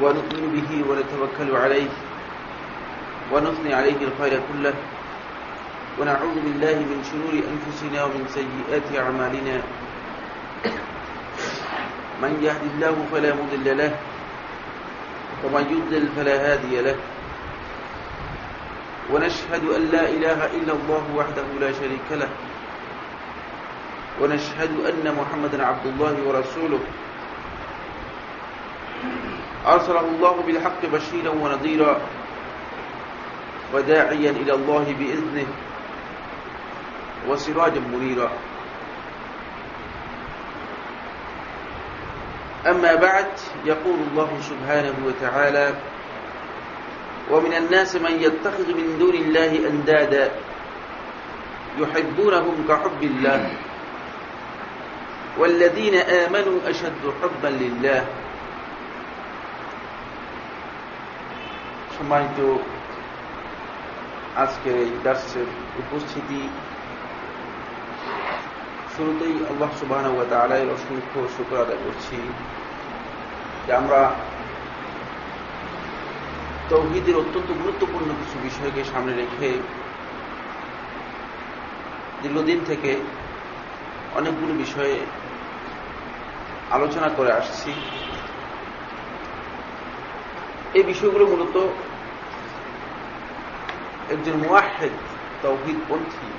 ونؤمن به ونتوكل عليه ونثني عليه الخير كله ونعوذ بالله من شرور أنفسنا ومن سيئات أعمالنا. من يهد الله فلا مضل له ومن يضلل فلا هادي له. ونشهد أن لا إله إلا الله وحده لا شريك له. ونشهد أن محمدا عبد الله ورسوله. أرسله الله بالحق بشيرا ونذيرا وداعيا إلى الله بإذنه وسراجا منيرا. أما بعد يقول الله سبحانه وتعالى ومن الناس من يتخذ من دون الله أندادا يحبونهم كحب الله. والذين آمنوا أشد حبا لله সম্মানিত আজকের এই দার্সের উপস্থিতি শুরুতেই আল্লাহ সুবাহ আলাইয়ের অসংখ্য শুক্র আদায় করছি যে আমরা তৌহিদের অত্যন্ত গুরুত্বপূর্ণ কিছু বিষয়কে সামনে রেখে দীর্ঘদিন থেকে অনেকগুলো বিষয়ে আলোচনা করে আসছি। এই বিষয়গুলো মূলত একজন মুয়াহেদ তৌহিদ পন্থী,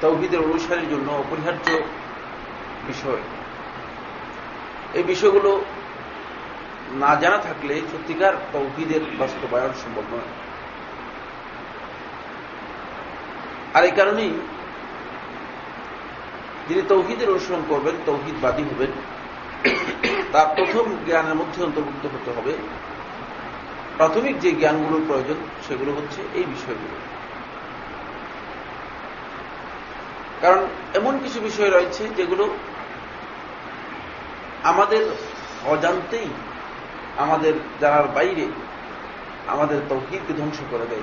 তৌহিদের অনুসারের জন্য অপরিহার্য বিষয়। এই বিষয়গুলো না জানা থাকলে সত্যিকার তৌহিদের বাস্তবায়ন সম্ভব নয়। আর এই কারণেই যিনি তৌহিদের অনুসরণ করবেন, তৌহিদবাদী হবেন, তার প্রথম জ্ঞানের মধ্যে অন্তর্ভুক্ত হতে হবে। প্রাথমিক যে জ্ঞানগুলোর প্রয়োজন, সেগুলো হচ্ছে এই বিষয়গুলো। কারণ এমন কিছু বিষয় রয়েছে যেগুলো আমাদের অজান্তেই আমাদের জানার বাইরে আমাদের তৌহিদকে ধ্বংস করে দেয়।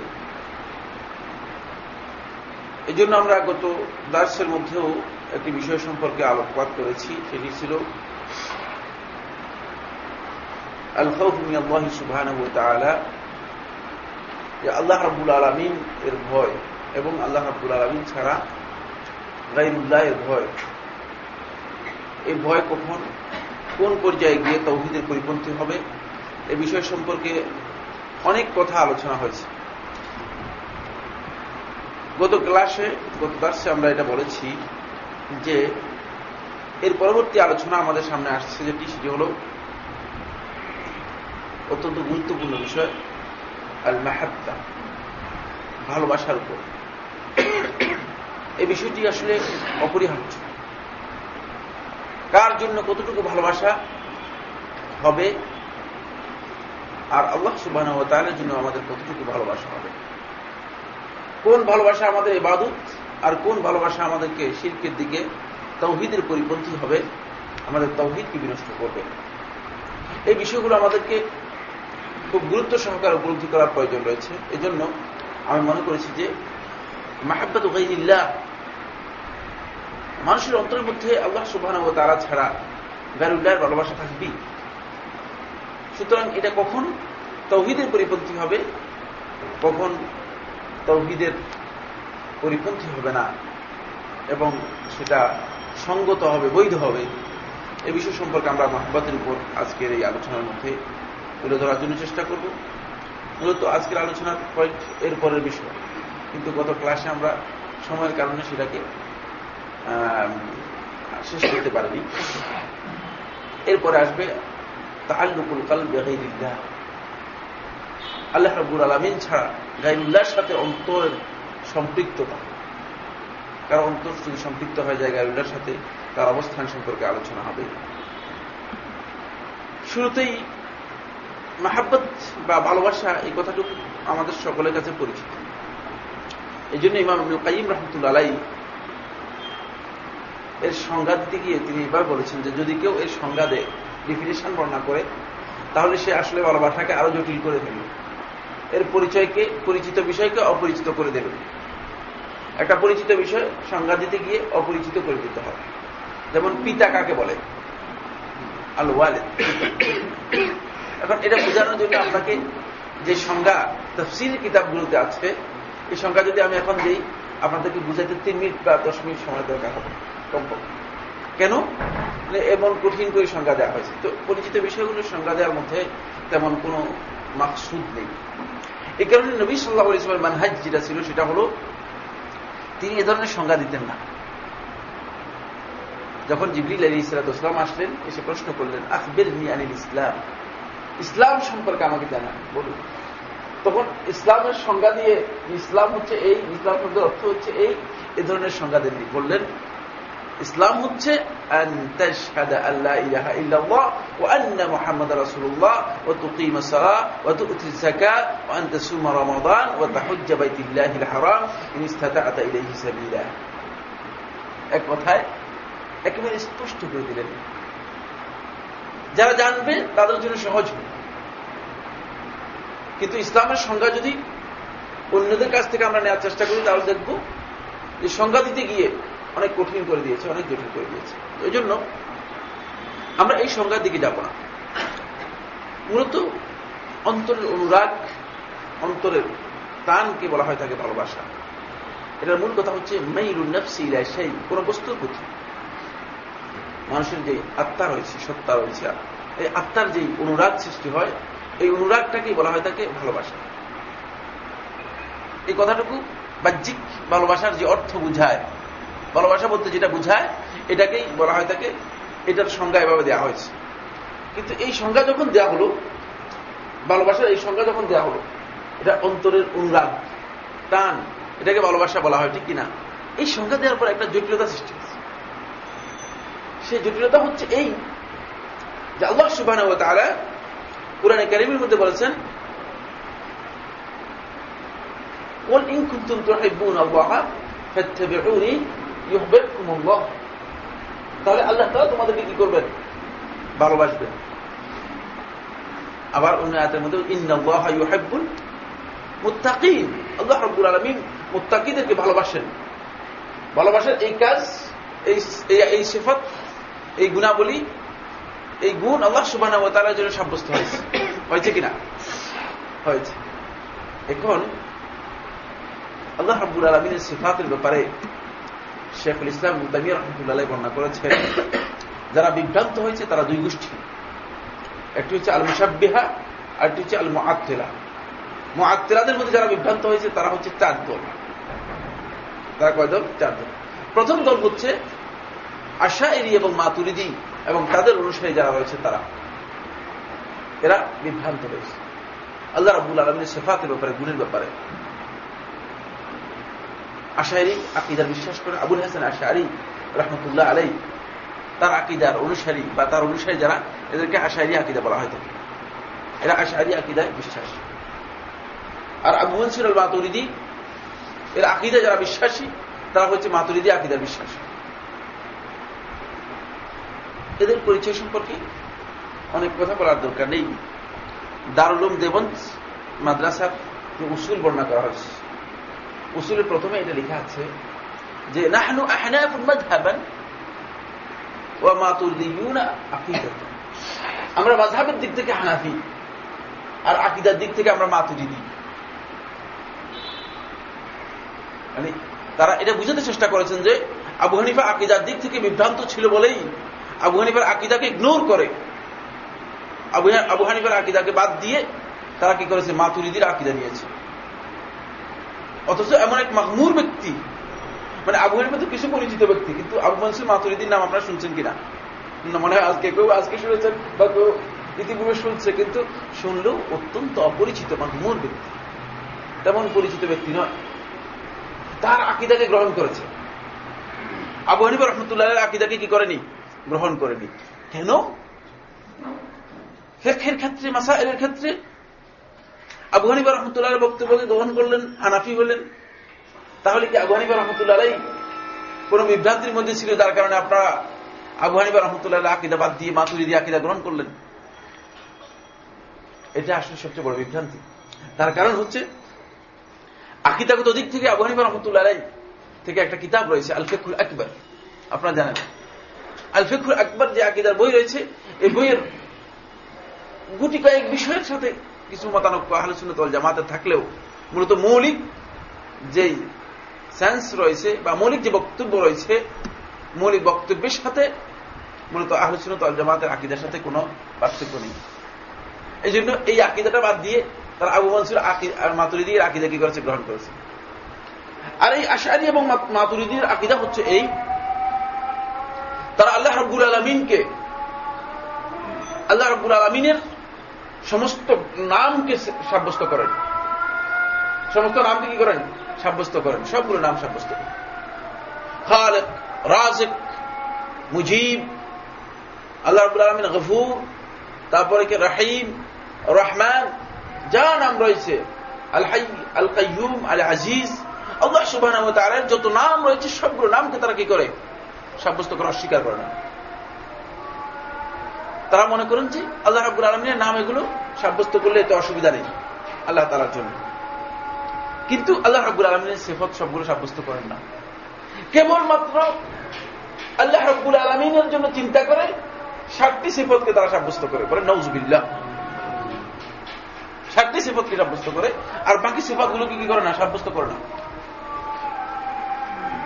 এই জন্য আমরা গত দার্সের মধ্যেও একটি বিষয় সম্পর্কে আলোকপাত করেছি, সেটি ছিল আল সুবহান যে আল্লাহ রাবুল আলমিন এর ভয় এবং আল্লাহ রাবুল আলমিন ছাড়া গাইরুল্লাহ এর ভয়। এই ভয় কখন, কোন পর্যায়ে গিয়ে তৌহিদের পরিপন্থী হবে, এ বিষয় সম্পর্কে অনেক কথা আলোচনা হয়েছে। গত ক্লাসে গত ক্লাসে আমরা এটা বলেছি যে এর পরবর্তী আলোচনা আমাদের সামনে আসছে যেটি সেটি হল অত্যন্ত গুরুত্বপূর্ণ বিষয় আল মাহাত্তা ভালোবাসার উপর। এই বিষয়টি আসলে অপরিহার্য। কার জন্য কতটুকু ভালোবাসা হবে? আর আল্লাহ সুবাহ তাহলে জন্য আমাদের কতটুকু ভালোবাসা হবে? কোন ভালোবাসা আমাদের এবাদত? আর কোন ভালোবাসা আমাদেরকে শিল্পের দিকে, তৌহিদের পরিপন্থী হবে, আমাদের তৌহিদকে বিনষ্ট করবে। এই বিষয়গুলো আমাদেরকে খুব গুরুত্ব সহকারে উপলব্ধি করার প্রয়োজন রয়েছে। এজন্য আমি মনে করেছি যে, মাহাব্বাত গাইল্লাহ মানুষের অন্তরের মধ্যে আল্লাহ সুবাহ ও তারা ছাড়া গারুল্লাহের ভালোবাসা থাকবেই। সুতরাং এটা কখন তৌহিদের পরিপন্থী হবে, কখন তৌহিদের পরিপন্থী হবে না এবং সেটা সঙ্গত হবে, বৈধ হবে, এ বিষয় সম্পর্কে আমরা মহাব্বাতের উপর আজকের এই আলোচনার মধ্যে তুলে ধরার জন্য চেষ্টা করব। মূলত আজকের আলোচনার পয়েন্ট এর পরের বিষয়। কিন্তু গত ক্লাসে আমরা সময়ের কারণে সেটাকে শেষ করতে পারিনি। এরপরে আসবে তাল্লুকুল কাল বেগাইল্লাহ আল্লাহ রব্বুল আলমিন ছাড়া গাইরুল্লাহর সাথে অন্তরের সম্পৃক্ততা। কারণ অন্তর যদি সম্পৃক্ত হয়ে যায় গাইরুল্লাহর সাথে, তার অবস্থান সম্পর্কে আলোচনা হবে। শুরুতেই মাহাব্বত বা ভালোবাসা এই কথাটুকু আমাদের সকলের কাছে পরিচিত। এই জন্য ইমাম কাইম রহমতুল্লা আলাই এর দিতে গিয়ে তিনি এবার বলেছেন যে, যদি কেউ এর দেয় ডিফিনেশন বর্ণনা করে, তাহলে সে আসলে ভালোবাসাকে আরও জটিল করে ফেলবে এর পরিচয়কে, পরিচিত বিষয়কে অপরিচিত করে দেবে। একটা পরিচিত বিষয় সংজ্ঞা দিতে গিয়ে অপরিচিত করে দিতে হবে। যেমন পিতা কাকে বলে? আল ওয়ালেদ এখন এটা বোঝানোর জন্য আপনাকে যে সংজ্ঞা তফসিল কিতাবগুলোতে আছে, এই সংজ্ঞা যদি আমি এখন দিই, আপনাদেরকে বুঝাইতে তিন মিনিট বা দশ মিনিট সময় দরকার হবে, কমপক্ষে। কেন? এমন কঠিন করে সংজ্ঞা দেওয়া হয়েছে। তো পরিচিত বিষয়গুলোর সংজ্ঞা দেওয়ার মধ্যে তেমন কোন মাকসুদ নেই। এই কারণে নবী সাল্লাহ ইসলামের মানহাজ যেটা ছিল, সেটা হল তিনি এ ধরনের সংজ্ঞা দিতেন না। যখন জিবরিল আলী ইসলাতাম আসলেন, এসে প্রশ্ন করলেন আকবের আনিল ইসলাম? ইসলাম সম্পর্কে আমাকে জানান, বলুন। তখন ইসলামের সংজ্ঞা দিয়ে, ইসলাম হচ্ছে এই, ইসলাম শব্দের অর্থ হচ্ছে এই, এ ধরনের সংজ্ঞা দেননি। বললেন ইসলাম হচ্ছে স্পষ্ট করে দিলেন। যারা জানবে তাদের জন্য সহজ হবে। কিন্তু ইসলামের সংজ্ঞা যদি অন্যদের কাছ থেকে আমরা নেওয়ার চেষ্টা করি, তাহলে দেখব যে সংজ্ঞা দিতে গিয়ে অনেক কঠিন করে দিয়েছে, অনেক জটিল করে দিয়েছে। এই জন্য আমরা এই সংজ্ঞার দিকে যাব না। মূলত অন্তরের অনুরাগ, অন্তরের টানকে বলা হয় থাকে ভালোবাসা। এটার মূল কথা হচ্ছে মেইরুল নফসি সেই কোন বস্তুর প্রতি। মানুষের যে আত্মা রয়েছে, সত্তা রয়েছে, এই আত্মার যে অনুরাগ সৃষ্টি হয়, এই অনুরাগটাকেই বলা হয় তাকে ভালোবাসা। এই কথাটুকু বাহ্যিক ভালোবাসার যে অর্থ বুঝায় ভালোবাসা বলতে যেটা বুঝায় এটাকেই বলা হয় তাকে এটার সংজ্ঞা এভাবে দেওয়া হয়েছে কিন্তু এই সংজ্ঞা যখন দেওয়া হলো ভালোবাসার এই সংজ্ঞা যখন দেওয়া হলো এটা অন্তরের অনুরাগ টান এটাকে ভালোবাসা বলা হয় ঠিক কিনা এই সংজ্ঞা দেওয়ার পর একটা জটিলতা সৃষ্টি হয়েছে সেই জটিলতা হচ্ছে এই যে আল্লাহ সুবাহ তারা কোরআনে কারিমের মধ্যে বলেছেন قل إن كنتم تحبون الله فاتبعوني ইহবে কুমুল্লাহ তাহলে আল্লাহ তালা তোমাদেরকে কি করবেন? ভালোবাসবেন। আবার অন্য আয়াতের মধ্যে ইন্নাল্লাহ ইউহাব্বুল আল্লাহ রব্বুল আলমী মুত্তাকিদেরকে ভালোবাসেন। ভালোবাসেন এই কাজ, এই সেফত, এই গুণাবলী, এই গুণ আল্লাহ সুবাহ তারা জন্য সাব্যস্ত হয়েছে। হয়েছে কিনা? হয়েছে। এখন আল্লাহ রব্বুল আলমিনের সিফাতের ব্যাপারে শেখুল ইসলাম মুতামিয়া রহমতুল্লাহ বর্ণনা করেছেন, যারা বিভ্রান্ত হয়েছে তারা দুই গোষ্ঠী। একটি হচ্ছে আল মুসাব্বিহা আর একটি হচ্ছে আল মুআত্তিলা মুআত্তিলাদের মধ্যে যারা বিভ্রান্ত হয়েছে তারা হচ্ছে চার দল। তারা কয় দল? চার দল। প্রথম দল হচ্ছে আশা এরি এবং মাতুরিদি এবং তাদের অনুসারী যারা রয়েছে তারা। এরা বিভ্রান্ত হয়েছে। আল্লাহ রাবুল আলমীর সেফাতের ব্যাপারে, গুণের ব্যাপারে। আশায়রি আকিদার বিশ্বাস করে আবুল হাসান আশারি রহমতুল্লাহ আলাই তার আকিদার অনুসারী বা তার অনুসারী যারা, এদেরকে আশায়রি আকিদা বলা হয় থাকে। এরা আশায়রি আকিদায় বিশ্বাস। আর আবু মনসুর আল মাতুরিদি, এর আকিদা যারা বিশ্বাসী, তারা হচ্ছে মাতুরিদি আকিদার বিশ্বাসী। এদের পরিচয় সম্পর্কে অনেক কথা বলার দরকার নেই। দারুলুম দেবন্ত মাদ্রাসার যে উসুল বর্ণনা করা হয়েছে। উসুলের প্রথমে এটা লেখা আছে যে, নাহনু আহনাফুল মাযহাবান ওয়া মাতুরিদিয়ুনা আকিদাত আমরা মাযহাবের দিক থেকে হানাফি আর আকিদার দিক থেকে আমরা মাতুরিদি। মানে তারা এটা বুঝাতে চেষ্টা করেছেন যে, আবু হানিফা আকিদার দিক থেকে বিভ্রান্ত ছিল বলেই আবু হানিফার আকিদাকে ইগনোর করে। আবু হানিফার আকিদাকে বাদ দিয়ে তারা কি করেছে? মাতুরিদির আকিদা নিয়েছে। অথচ এমন এক মাহমুর ব্যক্তি মানে আবু হানিফা তো কিছু পরিচিত ব্যক্তি, কিন্তু আবু মনসুর মাতুরিদির নাম আপনারা শুনছেন কিনা? মনে হয় আজকে কেউ আজকে শুনেছেন বা কেউ ইতিপূর্বে শুনছে, কিন্তু শুনলেও অত্যন্ত অপরিচিত মাহমুর ব্যক্তি। তেমন পরিচিত ব্যক্তি নয়। তার আকিদাকে গ্রহণ করেছে। আবু হানিফা রহমতুল্লাহ আকিদাকে কি করেনি? গ্রহণ করেনি। কেন? ফেকের ক্ষেত্রে, মাসাইলের ক্ষেত্রে আবু হানিফা রহমতুল্লাহ বক্তব্যকে গ্রহণ করলেন? হানাফি হলেন তাহলে কি আবু হানিফা রহমতুল্লাহ কোন বিভ্রান্তির মধ্যে ছিল? যার কারণে আপনারা আবু হানিফা রহমতুল্লাহ আকিদা বাদ দিয়ে মাতুরি দিয়ে আকিদা গ্রহণ করলেন। এটা আসলে সবচেয়ে বড় বিভ্রান্তি। তার কারণ হচ্ছে, আকিদাগত দিক থেকে আবু হানিফা রহমতুল্লাহ থেকে একটা কিতাব রয়েছে আলফেকুল আকবর। আপনারা জানেন। আলফেকুল আকবর যে আকিদার বই রয়েছে, এই বইয়ের গুটি কয়েক বিষয়ের সাথে কিছু মতানক্য আহলুসুন্নতল জামাতে থাকলেও মূলত মৌলিক যেই সেন্স রয়েছে বা মৌলিক যে বক্তব্য রয়েছে, মৌলিক বক্তব্যের সাথে মূলত আহলুসুন্নতল জামাতের আকিদার সাথে কোনো পার্থক্য নেই। এই জন্য এই আকিদাটা বাদ দিয়ে তারা আবু মনসুর মাতুরিদির আকিদা কি করেছে? গ্রহণ করেছে। আর এই আশারি এবং মাতুরিদির আকিদা হচ্ছে এই, তারা আল্লাহ রব্বুল আলমিনকে, আল্লাহ রব্বুল আলমিনের সমস্ত নামকে সাব্যস্ত করেন। সমস্ত নামকে কি করেন? সাব্যস্ত করেন। সবগুলো নাম সাব্যস্ত। করেন খালেক, রাজেক, মুজিব, আল্লাহ রবুল আলমিন গফুর, তারপরে কি রাহিম, রহমান, যা নাম রয়েছে আল হাই আল কাইয়ুম আল আজিজ আল্লাহ সুবাহ যত নাম রয়েছে, সবগুলো নামকে তারা কি করে? সাব্যস্ত করা অস্বীকার করে না। তারা মনে করেন যে আল্লাহ রাবুল আলমিনের নাম এগুলো সাব্যস্ত করলে এতে অসুবিধা নেই, আল্লাহ তালার জন্য। কিন্তু আল্লাহ রাবুল আলমিনের সেফত সবগুলো সাব্যস্ত করেন না। কেবলমাত্র আল্লাহ রব্বুল আলমিনের জন্য চিন্তা করে ষাটটি সিফতকে তারা সাব্যস্ত করে, বলে নৌজবিল্লা ষাটটি সিফতকে সাব্যস্ত করে, আর বাকি সিফাতগুলোকে কি করে না, সাব্যস্ত করে না।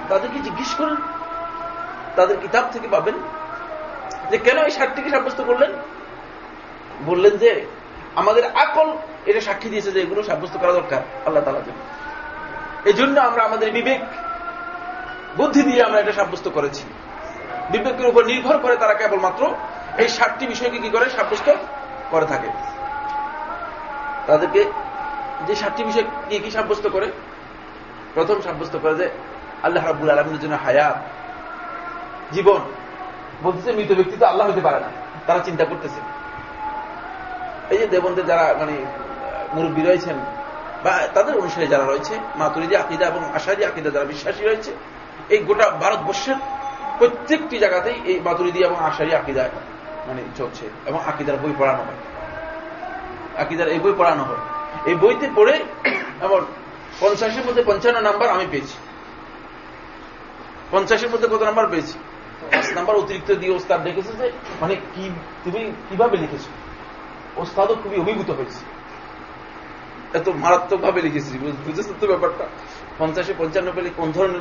তাদেরকে জিজ্ঞেস করেন, তাদের কিতাব থেকে পাবেন যে কেন এই ষাটটিকে সাব্যস্ত করলেন? বললেন যে, আমাদের আকল এটা সাক্ষী দিয়েছে যে এগুলো সাব্যস্ত করা দরকার, আল্লাহ তালা জন্য। এই জন্য আমরা আমাদের বিবেক, বুদ্ধি দিয়ে আমরা এটা সাব্যস্ত করেছি। বিবেকের উপর নির্ভর করে তারা কেবলমাত্র এই ষাটটি বিষয়কে কি করে? সাব্যস্ত করে থাকে। তাদেরকে যে সাতটি বিষয় কি কি সাব্যস্ত করে? প্রথম সাব্যস্ত করে যে আল্লাহ রাবুল আলমিনের জন্য হায়াত, জীবন। বলতেছে, মৃত ব্যক্তি তো আল্লাহ হতে পারে না। তারা চিন্তা করতেছে। এই যে দেবন্দের যারা মানে মুরব্বী রয়েছেন, বা তাদের অনুসারে যারা রয়েছে মাতুরিদি আকিদা এবং আশারি আকিদা যারা বিশ্বাসী রয়েছে, এই গোটা ভারতবর্ষের প্রত্যেকটি জায়গাতেই এই মাতুরিদি এবং আশারি আকিদা মানে চলছে এবং আকিদার বই পড়ানো হয়। আকিদার এই বই পড়ানো হয়। এই বইতে পড়ে এমন পঞ্চাশের মধ্যে পঞ্চান্ন নাম্বার আমি পেয়েছি। পঞ্চাশের মধ্যে কত নাম্বার পেয়েছি? পাঁচ নাম্বার অতিরিক্ত দিয়ে ওস্তাদ দেখেছে যে মানে কি, তুমি কীভাবে লিখেছ? ওস্তাদও খুবই অভিভূত হয়েছে। এত মারাত্মক ভাবে লিখেছি বুঝেছ তো ব্যাপারটা? পঞ্চাশে পঞ্চান্ন কোন ধরনের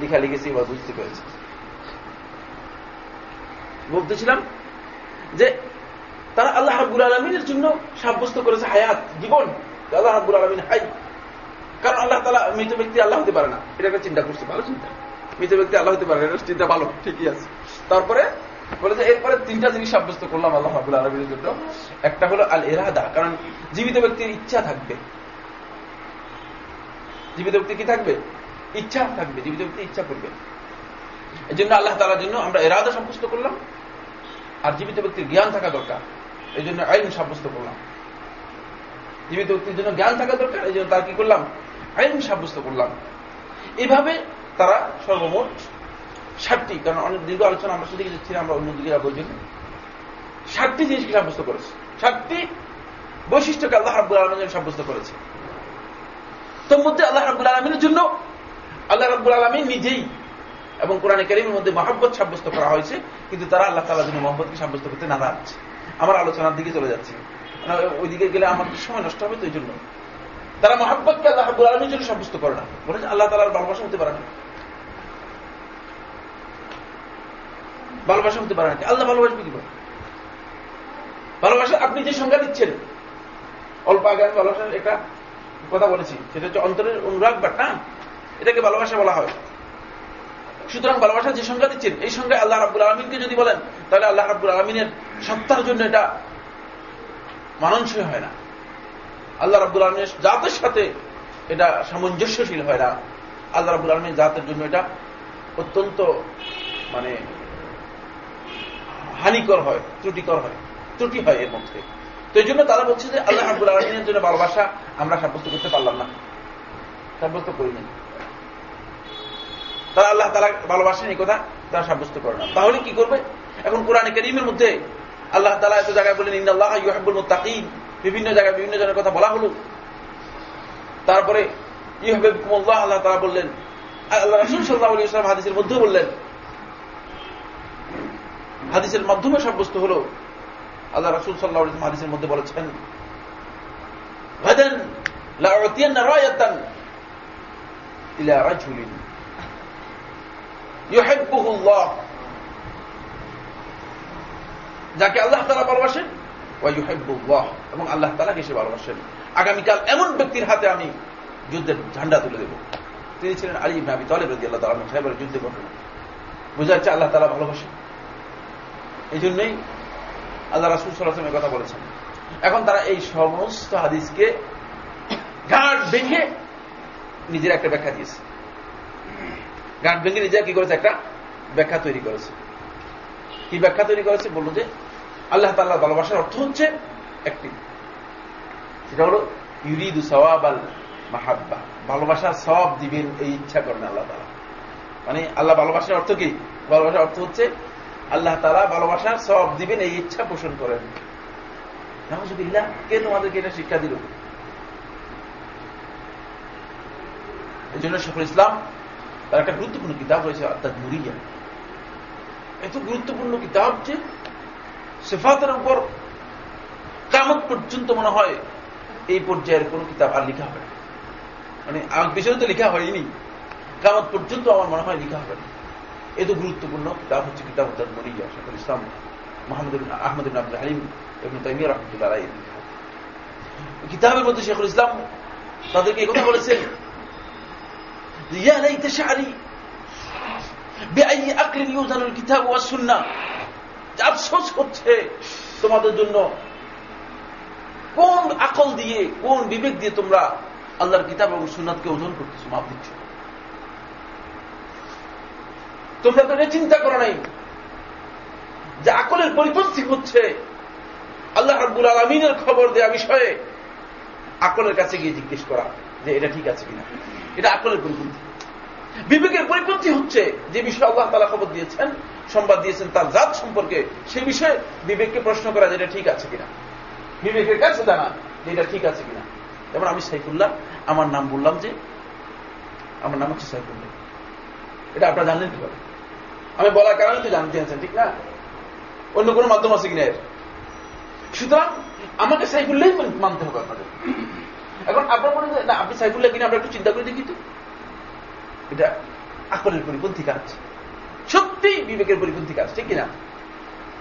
লেখা লিখেছি এবার বুঝতে পেরেছি? বলতেছিলাম যে, তারা আল্লাহ হাবুল আলমিনের জন্য সাব্যস্ত করেছে হায়াত, জীবন। আল্লাহ হাবুল আলমিন হাই কারণ আল্লাহ তালা মৃত ব্যক্তি আল্লাহ হতে পারে না। এটা একটা চিন্তা করছে, ভালো চিন্তা। মৃত ব্যক্তি আল্লাহ হতে পারে চিন্তা ভালো, ঠিকই আছে। তারপরে বলে যে এরপরে তিনটা জিনিস সাব্যস্ত করলাম আল্লাহ হাবুল আলমিনের জন্য। একটা হলো আল এরাদা কারণ জীবিত ব্যক্তির ইচ্ছা থাকবে। জীবিত ব্যক্তি কি থাকবে? ইচ্ছা থাকবে, জীবিত ব্যক্তি ইচ্ছা করবে। এই জন্য আল্লাহ তালার জন্য আমরা এরাদা সাব্যস্ত করলাম, আর জীবিত ব্যক্তির জ্ঞান থাকা দরকার এই জন্য আইন সাব্যস্ত করলাম। জীবিত ব্যক্তির জন্য জ্ঞান থাকা দরকার এই জন্য তার কি করলাম? আইন সাব্যস্ত করলাম। এইভাবে তারা সর্বমোট ষাটটি, কারণ অনেক দীর্ঘ আলোচনা আমরা সেদিকে যাচ্ছি আমরা অন্যদিকে যাব জন্য। ষাটটি জিনিসকে সাব্যস্ত করেছে। ষাটটি বৈশিষ্ট্যকে আল্লাহ রাবুল আলমের সাব্যস্ত করেছে। তোর মধ্যে আল্লাহ রাবুল আলমিনের জন্য আল্লাহ রাবুল আলমী নিজেই এবং কোরআনে কারিমের মধ্যে মহাব্বত সাব্যস্ত করা হয়েছে, কিন্তু তারা আল্লাহ তালার জন্য মহব্বতকে সাব্যস্ত করতে না যাচ্ছে আমার আলোচনার দিকে চলে যাচ্ছে। ওইদিকে গেলে আমার সময় নষ্ট হবে তো এই জন্য। তারা মহাব্বতকে আল্লাহ রাবুল আলমীর জন্য সাব্যস্ত করে না। বলে আল্লাহ তালার ভালোবাসা হতে পারে না। ভালোবাসা হতে পারে না আল্লাহ ভালোবাসবে কি ভালোবাসা আপনি যে সংজ্ঞা দিচ্ছেন, অল্প আগে আমি ভালোবাসার একটা কথা বলেছি, সেটা হচ্ছে অন্তরের অনুরাগ বা টান, এটাকে ভালোবাসা বলা হয়। সুতরাং ভালোবাসা যে সংজ্ঞা দিচ্ছেন, এই সংজ্ঞায় আল্লাহ রাবুল আলমিনকে যদি বলেন, তাহলে আল্লাহ রাবুল আলমিনের সত্তার জন্য এটা মাননসই হয় না। আল্লাহ রাবুল আলমিনের জাতের সাথে এটা সামঞ্জস্যশীল হয় না। আল্লাহ রাবুল আলমীর জাতের জন্য এটা অত্যন্ত মানে হানিকর হয়, ত্রুটিকর হয়, ত্রুটি হয় এর মধ্যে। তো এই জন্য তারা বলছে যে আল্লাহ রাবুল আলমিনের জন্য ভালোবাসা আমরা সাব্যস্ত করতে পারলাম না। সাব্যস্ত করিনি। তারা আল্লাহ তালা ভালোবাসেন এই কথা, তারা সাব্যস্ত করে না। তাহলে কি করবে? এখন কোরআন করিমের মধ্যে আল্লাহ তালা এত জায়গায় বলেন ইন্দাল্লাহ ইহাবুল মুতাকিম বিভিন্ন জায়গায় বিভিন্ন জনের কথা বলা হলো। তারপরে ইহাবুল্লাহ আল্লাহ তারা বললেন, আল্লাহ রসুল সাল্লাহ আলী ইসলাম হাদিসের মধ্যেও বললেন হাদিসের মাধ্যমে সাব্যস্ত হল। আল্লাহ রাসুল সাল্লাহ ইসলাম হাদিসের মধ্যে বলেছেন যাকে আল্লাহ তালা ভালোবাসেন এবং আল্লাহ তালাকে সে ভালোবাসেন। আগামীকাল এমন ব্যক্তির হাতে আমি যুদ্ধের ঝান্ডা তুলে দেব। তিনি ছিলেন আলী ইবনাবি তলে যদি আল্লাহ তালা সাহেবের যুদ্ধে ঘটনা। বুঝা যাচ্ছে আল্লাহ তালা ভালোবাসেন। এই জন্যই আল্লাহ রাসুল সাল্লাহামের কথা বলেছেন। এখন তারা এই সমস্ত হাদিসকে গাঁট ভেঙে নিজের একটা ব্যাখ্যা দিয়েছে। গাঁট ভেঙে নিজেরা কি করেছে? একটা ব্যাখ্যা তৈরি করেছে। কি ব্যাখ্যা তৈরি করেছে? বলল যে আল্লাহ তাল্লাহ ভালোবাসার অর্থ হচ্ছে একটি। সেটা হল ইউরিদু সওয়াব আল মাহাব্বা। ভালোবাসার সব দিবেন এই ইচ্ছা করেন আল্লাহ তালা মানে আল্লাহ ভালোবাসার অর্থ কি? ভালোবাসার অর্থ হচ্ছে আল্লাহ তালা ভালোবাসার সব দিবেন, এই ইচ্ছা পোষণ করেন। নাহজুবিল্লাহ কে তোমাদেরকে এটা শিক্ষা দিল? এই জন্য শফর ইসলাম, তার একটা গুরুত্বপূর্ণ কিতাব রয়েছে অর্থাৎ মুরিয়া এত গুরুত্বপূর্ণ কিতাব যে সেফাতের উপর কামত পর্যন্ত মনে হয় এই পর্যায়ের কোন কিতাব আর লিখা হবে মানে আমার পিছনে তো লেখা হয়নি। কামত পর্যন্ত আমার মনে হয় লিখা হবে এত গুরুত্বপূর্ণ। কিতাব হচ্ছে কিতাব মরিয়া শফর ইসলাম মোহাম্মদ আহমদ আব্দুল হালিম এবং তাইমিয়া রহমতুল্লাহ কিতাবের মধ্যে শেখুল ইসলাম তাদেরকে কথা বলেছেন আফসোস হচ্ছে তোমাদের জন্য কোন আকল দিয়ে, কোন বিবেক দিয়ে তোমরা আল্লাহর কিতাব এবং সুন্নাতকে ওজন করতেছো, মাপ দিচ্ছ? তোমরা তো চিন্তা করো নাই। যে আকলের পরিপন্থী হচ্ছে। আল্লাহ রাব্বুল আলমিনের খবর দেওয়া বিষয়ে আকলের কাছে গিয়ে জিজ্ঞেস করা যে এটা ঠিক আছে কিনা। এটা আকলের পরিপন্থী। বিবেকের পরিপন্থী হচ্ছে যে বিষয়ে আল্লাহ তালা খবর দিয়েছেন, সংবাদ দিয়েছেন, তার জাত সম্পর্কে সে বিষয়ে বিবেককে প্রশ্ন করা যে এটা ঠিক আছে কিনা। বিবেকের কাছে জানা যে এটা ঠিক আছে কিনা। যেমন আমি সাইফুল্লাহ, আমার নাম বললাম যে, আমার নাম হচ্ছে সাইফুল্লাহ। এটা আপনারা জানলেন কীভাবে? আমি বলার কারণে তো জানতে আছেন ঠিক না? অন্য কোনো মাধ্যম আছে কিনা এর? সুতরাং আমাকে সাইফুল্লাহ মানতে হবে আপনাদের। এখন আপনার মনে হয়, না, আপনি সাইফুল্লাহ কিনা আমরা একটু চিন্তা করে দেখি তো। এটা আকলের পরিপন্থী কাজ। সত্যি বিবেকের পরিপন্থী কাজ, ঠিক কিনা?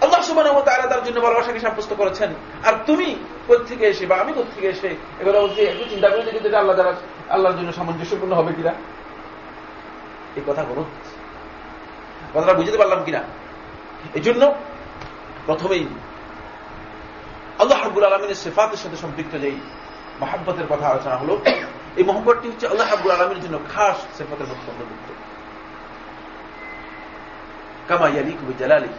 আল্লাহ সুবাহ তারা তার জন্য ভালোবাসাকে সাব্যস্ত করেছেন। আর তুমি কোথেকে এসে বা আমি কোথেকে এসে এবার বলছি একটু চিন্তা করে দেখি যেটা আল্লাহ দ্বারা আল্লাহর জন্য সামঞ্জস্যপূর্ণ হবে কিনা? এই কথা বলো কথাটা বুঝতে পারলাম কিনা? এই জন্য প্রথমেই আল্লাহ হাবুল আলমিনের সেফাতের সাথে সম্পৃক্ত যেই মহাব্বতের কথা আলোচনা হলো, এই মহব্বতটি হচ্ছে আল্লাহ হাবুল আলমীর জন্য খাস সেফাতের মধ্যে অন্তর্ভুক্ত। কামাইয়ালি কবি জালালি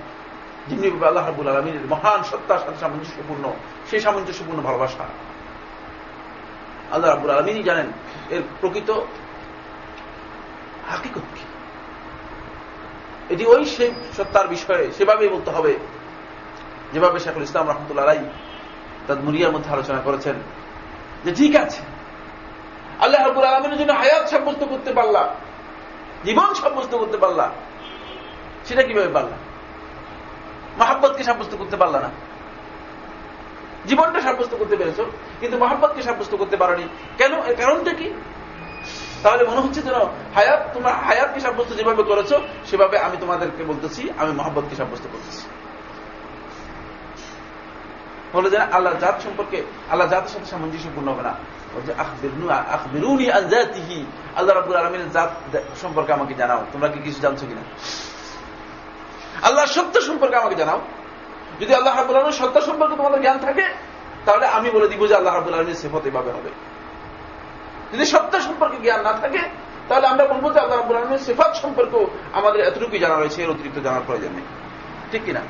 যেমনি আল্লাহ হাবুল আলমীর মহান সত্তার সাথে সামঞ্জস্যপূর্ণ, সেই সামঞ্জস্যপূর্ণ ভালোবাসা। আল্লাহ রাবুল আলমিনই জানেন, এর প্রকৃত হাকিকত কি? এটি ওই সেই সত্তার বিষয়ে সেভাবেই বলতে হবে। যেভাবে শেখুল ইসলাম রহমতুল্লাহ রাই তার মুরিয়ার মধ্যে আলোচনা করেছেন যে ঠিক আছে, আল্লাহ হাবুল আলমিনের জন্য হায়াত সাব্যস্ত করতে পারলাম, জীবন সাব্যস্ত করতে পারলাম, সেটা কীভাবে পারলাম? মাহাব্বতকে সাব্যস্ত করতে পারলা না। জীবনটা সাব্যস্ত করতে পেরেছ, কিন্তু মহাব্বতকে সাব্যস্ত করতে পারোনি। কেন? এর কারণটা কি? তাহলে মনে হচ্ছে যেন হায়াত তোমার, হায়াতকে সাব্যস্ত যেভাবে করেছ, সেভাবে আমি তোমাদেরকে বলতেছি, আমি মহাব্বতকে সাব্যস্ত করতেছি। বলে যে আল্লাহ জাত সম্পর্কে আল্লাহ জাতের সাথে সামঞ্জস্যপূর্ণ হবে না। আল্লাহ রাবুল আলমীর জাত সম্পর্কে আমাকে জানাও। তোমরা কি কিছু জানছো কিনা? আল্লাহর সত্য সম্পর্কে আমাকে জানাও। যদি আল্লাহ রাবুল আলমের সত্য সম্পর্কে তোমাদের জ্ঞান থাকে, তাহলে আমি বলে দিব যে আল্লাহ রাবুল আলমীর সেফত এভাবে হবে। যদি সত্য সম্পর্কে জ্ঞান না থাকে, তাহলে আমরা বলব যে আল্লাহ রাবুল আলমের সেফাত সম্পর্ক আমাদের এতটুকুই জানা রয়েছে, এর অতিরিক্ত জানার প্রয়োজন নেই। ঠিক কিনা?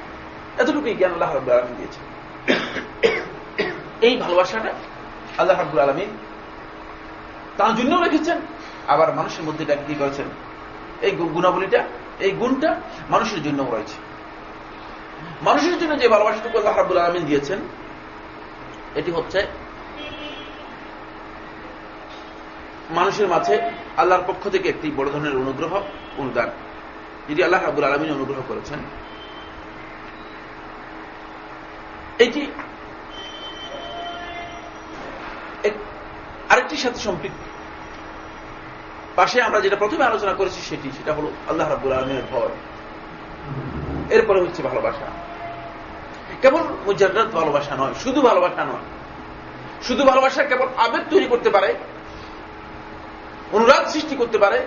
এতটুকুই জ্ঞান আল্লাহ রাবুল আলমী দিয়েছে এই ভালোবাসাটা আল্লাহ রাবুল আলমী তার জন্যও রেখেছেন, আবার মানুষের মধ্যে এটা কি করেছেন? এই গুণাবলীটা, এই গুণটা মানুষের জন্য রয়েছে। মানুষের জন্য যে ভালোবাসাটুকু আল্লাহ রাবুল আলমিন দিয়েছেন, এটি হচ্ছে মানুষের মাঝে আল্লাহর পক্ষ থেকে একটি বড় ধরনের অনুগ্রহ, অনুদান। যেটি আল্লাহ রাবুল আলমিন অনুগ্রহ করেছেন। এটি আরেকটির সাথে সম্পৃক্ত। পাশে আমরা যেটা প্রথমে আলোচনা করেছি সেটি, সেটা হল আল্লাহ রাবুল আলমের ভয়। এরপরে হচ্ছে ভালোবাসা। কেবল মুজাররাত ভালোবাসা নয়, শুধু ভালোবাসা নয়। শুধু ভালোবাসা কেবল আবেগ তৈরি করতে পারে অনুরাগ সৃষ্টি করতে পারে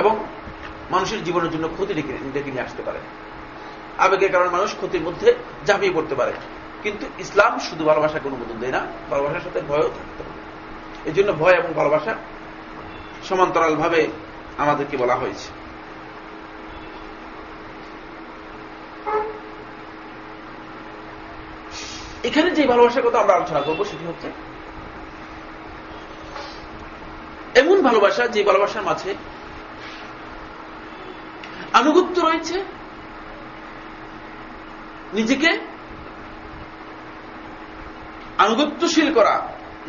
এবং মানুষের জীবনের জন্য ক্ষতি ডেকে নিয়ে আসতে পারে। আবেগের কারণে মানুষ ক্ষতির মধ্যে ঝাঁপিয়ে পড়তে পারে। কিন্তু ইসলাম শুধু ভালোবাসাকে অনুমোদন দেয় না, ভালোবাসার সাথে ভয়ও থাকতে পারে। এই জন্য ভয় এবং ভালোবাসা সমান্তরাল ভাবে আমাদেরকে বলা হয়েছে। এখানে যে ভালোবাসার কথা আমরা আলোচনা করব সেটি হচ্ছে এমন ভালোবাসা যে ভালোবাসার মাঝে আনুগত্য রয়েছে, নিজেকে আনুগত্যশীল করা,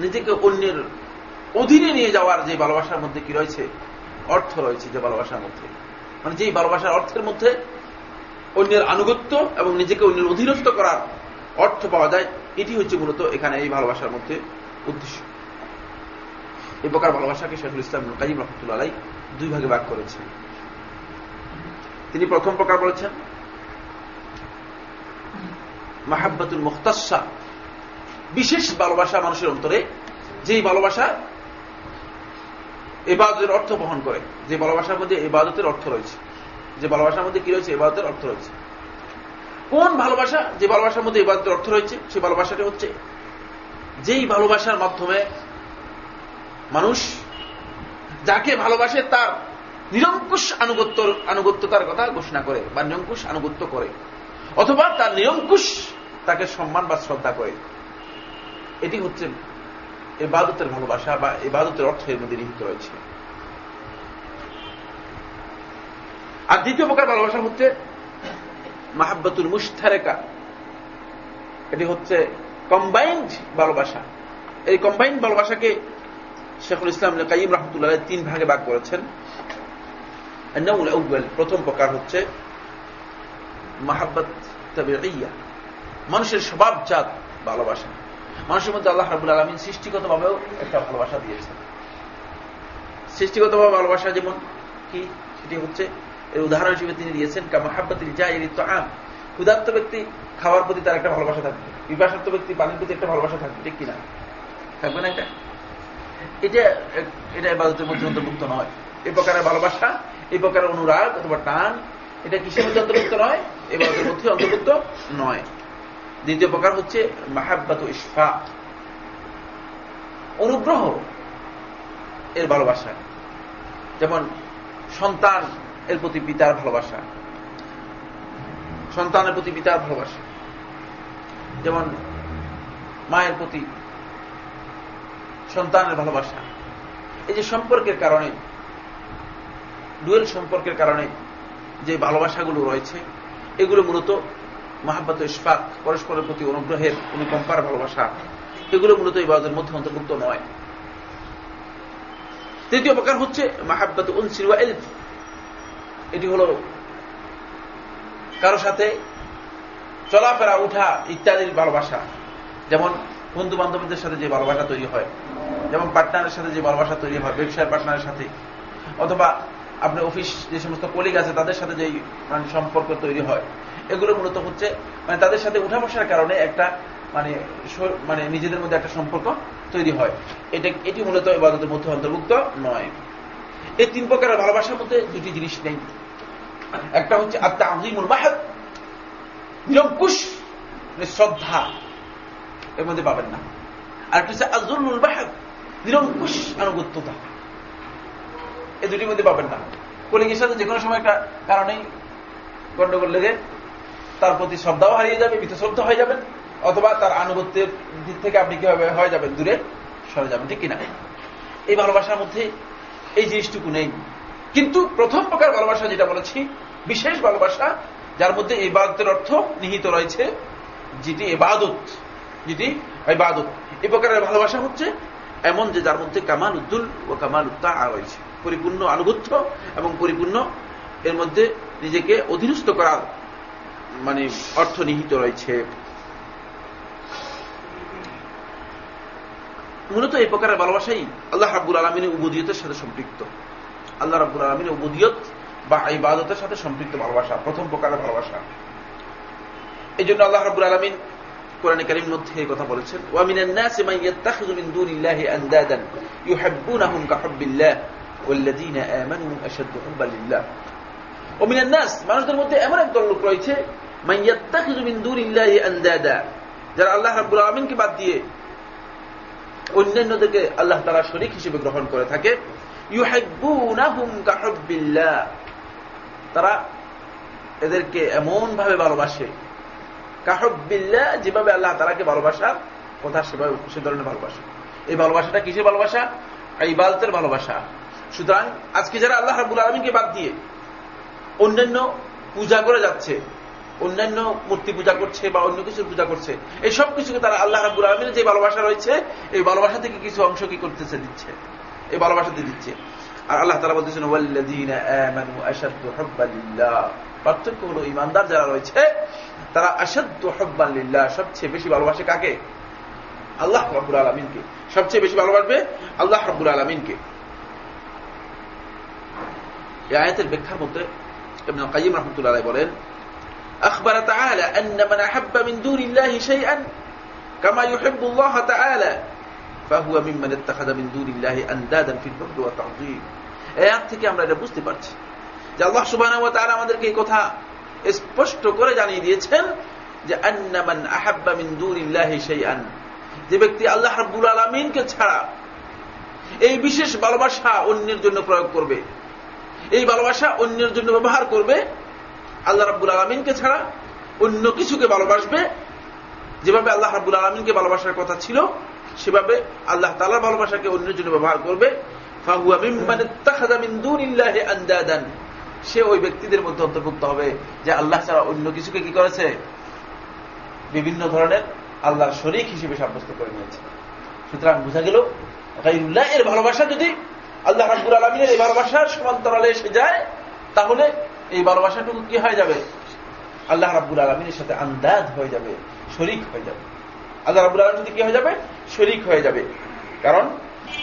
নিজেকে অন্যের অধীনে নিয়ে যাওয়ার যে ভালোবাসার মধ্যে কি রয়েছে? অর্থ রয়েছে যে ভালোবাসার মধ্যে। মানে যে ভালোবাসার অর্থের মধ্যে অন্যের আনুগত্য এবং নিজেকে অন্যের অধীনস্থ করার অর্থ পাওয়া যায়, এটি হচ্ছে মূলত এখানে এই ভালোবাসার মধ্যে উদ্দেশ্য। এই প্রকার ভালোবাসাকে শেখুল ইসলাম কাজিম রহমতুল্লাহ আলাই দুই ভাগে ভাগ করেছেন। তিনি প্রথম প্রকার বলেছেন, মাহাব্বাতুল মুখতাসা বিশেষ ভালোবাসা মানুষের অন্তরে, যেই ভালোবাসা এবাদতের অর্থ বহন করে, যে ভালোবাসার মধ্যে এবাদতের অর্থ রয়েছে। যে ভালোবাসার মধ্যে কি রয়েছে? এবাদতের অর্থ রয়েছে। কোন ভালোবাসা? যে ভালোবাসার মধ্যে এবাদতের অর্থ রয়েছে সেই ভালোবাসাটা হচ্ছে, যেই ভালোবাসার মাধ্যমে মানুষ যাকে ভালোবাসে তার নিরঙ্কুশ আনুগত্য আনুগত্যতার কথা ঘোষণা করে বা নিরঙ্কুশ আনুগত্য করে। অথবা তার নিরঙ্কুশ তাকে সম্মান বা শ্রদ্ধা করে। এটি হচ্ছে এবাদতের ভালোবাসা বা এবাদতের অর্থ এর মধ্যে নিহিত রয়েছে। আর দ্বিতীয় প্রকার ভালোবাসা হচ্ছে মাহাব্বাতুল মুস্তারেকা এটি হচ্ছে কম্বাইন্ড ভালোবাসা। এই কম্বাইন্ড ভালোবাসাকে শেখুল ইসলাম কাইম রহমতুল্লাহ তিন ভাগে ভাগ করেছেন। প্রথম প্রকার হচ্ছে মাহাব্বত মানুষের স্বভাবজাত ভালোবাসা। মানুষের মধ্যে আল্লাহ রাবুল আলমিন সৃষ্টিগতভাবেও একটা ভালোবাসা দিয়েছেন। সৃষ্টিগতভাবে ভালোবাসা যেমন কি, সেটি হচ্ছে এর উদাহরণ হিসেবে তিনি দিয়েছেন, কা মাহাব্বাতিল জাহিরি তো আম ক্ষুধার্ত ব্যক্তি খাওয়ার প্রতি তার একটা ভালোবাসা থাকবে। বিবাসার্থ ব্যক্তি পানির প্রতি একটা ভালোবাসা থাকবে। ঠিক কিনা? থাকবে না এটা এটা এটা এবাদতের মধ্যে অন্তর্ভুক্ত নয়। এই প্রকারের ভালোবাসা, এই প্রকারের অনুরাগ অথবা টান, এটা কিসের মধ্যে অন্তর্ভুক্ত নয়? এবাদতের মধ্যে অন্তর্ভুক্ত নয়। দ্বিতীয় প্রকার হচ্ছে মাহাব্বাত ইসফা অনুগ্রহ এর ভালোবাসা। যেমন সন্তান এর প্রতি পিতার ভালোবাসা। সন্তানের প্রতি পিতার ভালোবাসা। যেমন মায়ের প্রতি সন্তানের ভালোবাসা। এই যে সম্পর্কের কারণে ডুয়েল সম্পর্কের কারণে যে ভালোবাসাগুলো রয়েছে, এগুলো মূলত মাহাব্বাত ইস্পাক পরস্পরের প্রতি অনুগ্রহের অনুকম্পার ভালোবাসা। এগুলো মূলত এই বাদের মধ্যে অন্তর্ভুক্ত নয়। তৃতীয় প্রকার হচ্ছে মাহাব্বাত উনসির এটি হল কারও সাথে চলাফেরা, উঠা ইত্যাদির ভালোবাসা। যেমন বন্ধু বান্ধবীদের সাথে যে ভালোবাসা তৈরি হয়, যেমন পার্টনারের সাথে যে ভালোবাসা তৈরি হয় ব্যবসায়ের পার্টনারের সাথে, অথবা আপনার অফিস যে সমস্ত কলিগ আছে, তাদের সাথে যে মানে সম্পর্ক তৈরি হয়, এগুলো মূলত হচ্ছে মানে তাদের সাথে উঠা বসার কারণে একটা মানে মানে নিজেদের মধ্যে একটা সম্পর্ক তৈরি হয়। এটা, এটি মূলত ইবাদতের মধ্যে অন্তর্ভুক্ত নয়। এই তিন প্রকারের ভালোবাসার মধ্যে দুটি জিনিস নেই। একটা হচ্ছে আত্মা আজিমুল মাহাদ নিরঙ্কুশ মানে শ্রদ্ধা। এর মধ্যে পাবেন না। আর একটা হচ্ছে আজরুল মাহাদ নিরঙ্কুশ আনুগত্যতা। এই দুটির মধ্যে পাবেন না। কলিগের সাথে যে কোনো সময় একটা কারণেই গন্ডগোল লেগে তার প্রতি শ্রদ্ধাও হারিয়ে যাবে শ্রদ্ধা হয়ে যাবেন, অথবা তার আনুগত্যের দিক থেকে আপনি কীভাবে হয়ে যাবেন, দূরে সরে যাবেন, ঠিক কিনা? এই ভালোবাসার মধ্যে এই জিনিসটুকু নেই। কিন্তু প্রথম প্রকার ভালোবাসা যেটা বলেছি, বিশেষ ভালোবাসা, যার মধ্যে এই বাদতের অর্থ নিহিত রয়েছে, যেটি এবাদত। যেটি এবাদত এই প্রকারের ভালোবাসা হচ্ছে এমন যে যার মধ্যে কামাল উদ্দুল ও কামাল উত্তা রয়েছে। পরিপূর্ণ আনুগত্য এবং পরিপূর্ণ এর মধ্যে নিজেকে অধীনস্থ করার মানে অর্থ নিহিত রয়েছে। মূলত এই প্রকারের ভালোবাসাই আল্লাহ রাব্বুল আলমিনের উবুদিয়তের সাথে সম্পৃক্ত। আল্লাহ রাব্বুল আলমিনের উবুদিয়ত বা ইবাদতের সাথে সম্পৃক্ত ভালোবাসা, প্রথম প্রকারের ভালোবাসা। এই জন্য আল্লাহ রাব্বুল আলমিন কোরআন কারিম মধ্যে এই কথা বলেছেন মান মিন মানুষদের মধ্যে এমন একদল লোক রয়েছে যারা আল্লাহ রাব্বুল আলামিনকে বাদ দিয়ে অন্যান্যদেরকে আল্লাহ তাআলা শরীক হিসেবে গ্রহণ করে থাকে, ইউহিব্বুনাহুম কাহুব্বিল্লাহ। তারা এদেরকে এমন ভাবে ভালোবাসে কাহবিল্লা যেভাবে আল্লাহ তারাকে ভালোবাসার কথা সেভাবে, সে ধরনের ভালোবাসা। এই ভালোবাসাটা কিসের ভালোবাসা? এই বালতের ভালোবাসা। সুতরাং আজকে যারা আল্লাহ রাবুল আলমীকে বাদ দিয়ে অন্যান্য পূজা করে যাচ্ছে, অন্যান্য মূর্তি পূজা করছে বা অন্য কিছুর পূজা করছে, এই সব কিছুকে তারা আল্লাহ রাবুল আলমীর যে ভালোবাসা রয়েছে, এই ভালোবাসা থেকে কিছু অংশ কি করতেছে, দিচ্ছে? এই ভালোবাসাতে দিচ্ছে। আর আল্লাহ তারা বলতেছেন পার্থক্য হল ইমানদার যারা রয়েছে তারা আসাদ্দ হব্বাল্লিল্লাহ সবচেয়ে বেশি ভালোবাসে কাকে আল্লাহ রব্বুল আলমিনকে সবচেয়ে বেশি ভালোবাসবে আল্লাহ রব্বুল আলমিনকে এই আয়াতের ব্যাখ্যার মধ্যে ابن القيم رحمة الله عليه বলেন أخبر تعالى أن من أحب من دون الله شيئا كما يحب الله تعالى فهو ممن اتخذ من دون الله أندادا في البر والتعظيم আয়াত থেকে আমরা এটা বুঝতে পারছি যে আল্লাহ সুবহানাহু ওয়া তাআলা আমাদেরকে এই কথা স্পষ্ট করে জানিয়ে দিয়েছেন যে আন্নামান আহাব্বা যে ব্যক্তি আল্লাহ রাব্বুল আলামিনকে ছাড়া এই বিশেষ ভালোবাসা অন্যের জন্য প্রয়োগ করবে, এই ভালোবাসা অন্যের জন্য ব্যবহার করবে, আল্লাহ রাব্বুল আলামিনকে ছাড়া অন্য কিছুকে ভালোবাসবে, যেভাবে আল্লাহ রাব্বুল আলামিনকে ভালোবাসার কথা ছিল, সেভাবে আল্লাহ তাআলার ভালোবাসাকে অন্যের জন্য ব্যবহার করবে। ফাহুয়া মিম্মান মিন আনদাদান। সে ওই ব্যক্তিদের মধ্যে অন্তর্ভুক্ত হবে যে আল্লাহ ছাড়া অন্য কিছুকে কি করেছে? বিভিন্ন ধরনের আল্লাহর শরিক হিসেবে সাব্যস্ত করে নিয়েছে। সুতরাং বোঝা গেল এর ভালোবাসা যদি আল্লাহ রাব্বুল আলমিনের এই ভালোবাসার সমান্তরালে এসে যায়, তাহলে এই ভালোবাসাটুকু কি হয়ে যাবে? আল্লাহ রাব্বুল আলমিনের সাথে আন্দাজ হয়ে যাবে, শরিক হয়ে যাবে। আল্লাহ রাব্বুল আলম যদি কি হয়ে যাবে? শরিক হয়ে যাবে। কারণ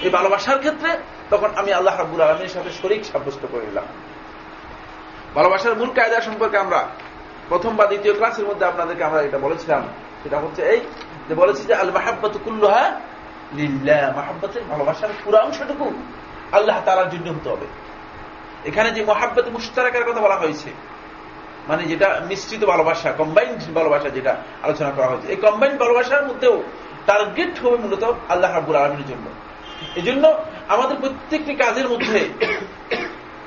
এই ভালোবাসার ক্ষেত্রে তখন আমি আল্লাহ রাব্বুল আলমীর সাথে শরিক সাব্যস্ত করে নিলাম। ভালোবাসার মূল কায়দা সম্পর্কে আমরা প্রথম বা দ্বিতীয় ক্লাসের মধ্যে আপনাদেরকে আমরা এটা বলেছিলাম। সেটা হচ্ছে এই যে বলেছি যে আল মাহাব্বত কুল্লুহা লিল্লাহ, মাহাব্বতের ভালোবাসার পুরো অংশটুকু আল্লাহ তালার জন্য হতে হবে। এখানে যে মহাব্বত মুস্তারাকের কথা বলা হয়েছে মানে যেটা মিশ্রিত ভালোবাসা কম্বাইন্ড ভালোবাসা যেটা আলোচনা করা হয়েছে, এই কম্বাইন্ড ভালোবাসার মধ্যেও টার্গেট হবে মূলত আল্লাহ রাবুল আলমীর জন্য। এই জন্য আমাদের প্রত্যেকটি কাজের মধ্যে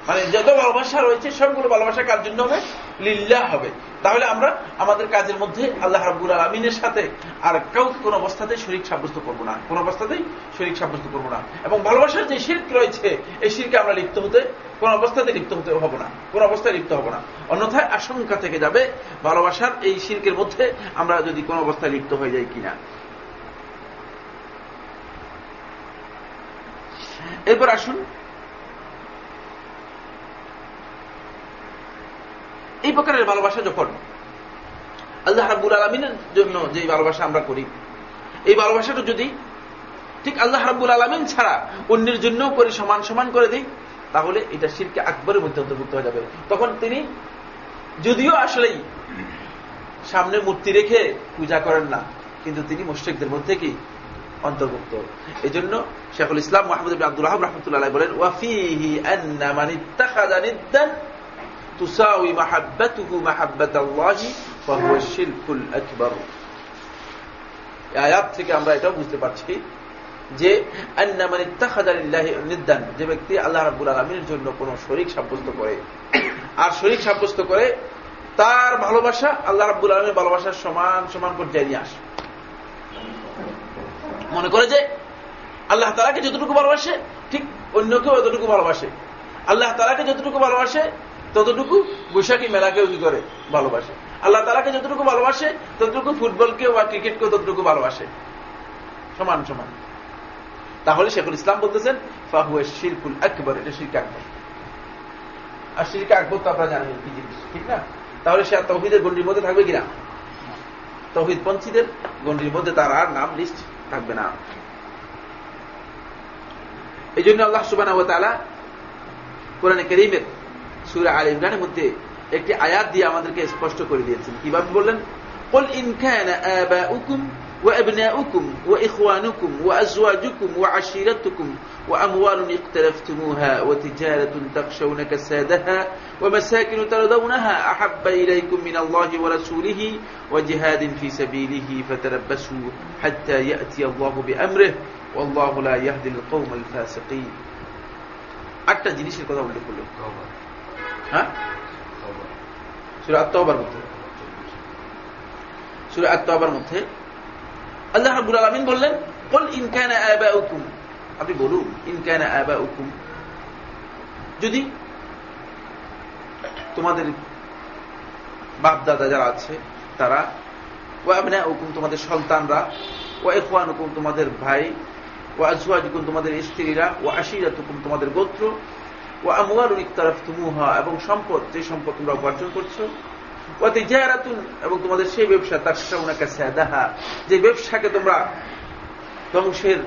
মানে যত ভালোবাসা রয়েছে, সবগুলো ভালোবাসা কার জন্য হবে? লিল্লাহ হবে। তাহলে আমরা আমাদের কাজের মধ্যে আল্লাহ রাব্বুল আলমিনের সাথে আর কেউ কোন অবস্থাতে শরিক সাব্যস্ত করব না। কোন অবস্থাতেই শরিক সাব্যস্ত করব না। এবং ভালোবাসার যে শির্ক রয়েছে, এই শিরকে আমরা লিপ্ত হতে, কোন অবস্থাতে লিপ্ত হতে হব না। কোন অবস্থায় লিপ্ত হব না। অন্যথায় আশঙ্কা থেকে যাবে, ভালোবাসার এই শির্কের মধ্যে আমরা যদি কোন অবস্থায় লিপ্ত হয়ে যাই কিনা। এরপর আসুন এই প্রকারের ভালোবাসা যখন আল্লাহ রাবুল আলমিনের জন্য যে ভালোবাসা আমরা করি, এই ভালোবাসাটা যদি ঠিক আল্লাহ রাবুল আলমিন ছাড়া অন্যের জন্যও করি, সমান সমান করে দিই, তাহলে এটা শিরকে আকবরের মধ্যে অন্তর্ভুক্ত হয়ে যাবে। তখন তিনি যদিও আসলেই সামনে মূর্তি রেখে পূজা করেন না, কিন্তু তিনি মুশ্রিকদের মধ্যে কি অন্তর্ভুক্ত? এই জন্য শেখুল ইসলাম মাহমুদ আব্দুল রাহাব রহমতুল্লাহ বলেন ওয়াফিহি নিদ্দান তুসাউই মাহাব্বাতুহু মাহাব্বাতাল্লাহি ফাহুয়া শিরকুল আকবার। আয়াত থেকে আমরা এটাও বুঝতে পারছি যে নিদ্দান, যে ব্যক্তি আল্লাহ রাব্বুল আলামিনের জন্য কোনো শরীক সাব্যস্ত করে আর শরীক সাব্যস্ত করে তার ভালোবাসা আল্লাহ রাব্বুল আলামিনের ভালোবাসার সমান সমান পর্যায়ে নিয়ে আসে। মনে করে যে আল্লাহ তালাকে যতটুকু ভালোবাসে, ঠিক অন্যকেও এতটুকু ভালোবাসে। আল্লাহ তালাকে যতটুকু ভালোবাসে ততটুকু বৈশাখী মেলাকেও কি করে? ভালোবাসে। আল্লাহ তালাকে যতটুকু ভালোবাসে, ততটুকু ফুটবলকেও বা ক্রিকেটকেও ততটুকু ভালোবাসে। সমান সমান। তাহলে শেখুল ইসলাম বলতেছেন, ফাহুয়া শিরকুল আকবর এটা শিরকে আকবর। আর শিরকে আকবর তো আপনারা জানেন, কি জিনিস, ঠিক না? তাহলে সে তৌহিদের গণ্ডির মধ্যে থাকবে কিনা? তৌহিদ পঞ্চীদের গণ্ডির মধ্যে তার আর নাম লিস্ট থাকবে না। এই জন্য আল্লাহ সুবান কোরআনে করিমের সুরা আল ইমরানের মধ্যে একটি আয়াত দিয়ে আমাদেরকে স্পষ্ট করে দিয়েছেন কিভাবে বললেন قل إن كان آباؤكم وأبناؤكم وإخوانكم وأزواجكم وعشيرتكم وأموال اقترفتموها وتجارة تخشون كسادها ومساكن ترضونها أحب إليكم من الله ورسوله وجهاد في سبيله فتربسوا حتى يأتي الله بأمره والله لا يهدي القوم الفاسقين একটা জিনিসের কথা উল্লেখ করলো হ্যাঁ? আল্লাহ রাবুল আলমিন বললেন উকুম আপনি বলুন উকুম যদি তোমাদের বাপ দাদা যারা আছে, তারা ও আবনা হুকুম তোমাদের সন্তানরা ও এফওয়ান হুকুম তোমাদের ভাই ও হুকুম তোমাদের স্ত্রীরা ও আশিরাত হুকুম তোমাদের গোত্র ও আমওয়াল ইকতারাফ তুমুহা এবং সম্পদ, যে সম্পদ তোমরা উপার্জন করছ। ও তিজারাতুন, এবং তোমাদের সেই ব্যবসা তার সাউনাকা সাদাহা যে ব্যবসাকে তোমরা ধ্বংসের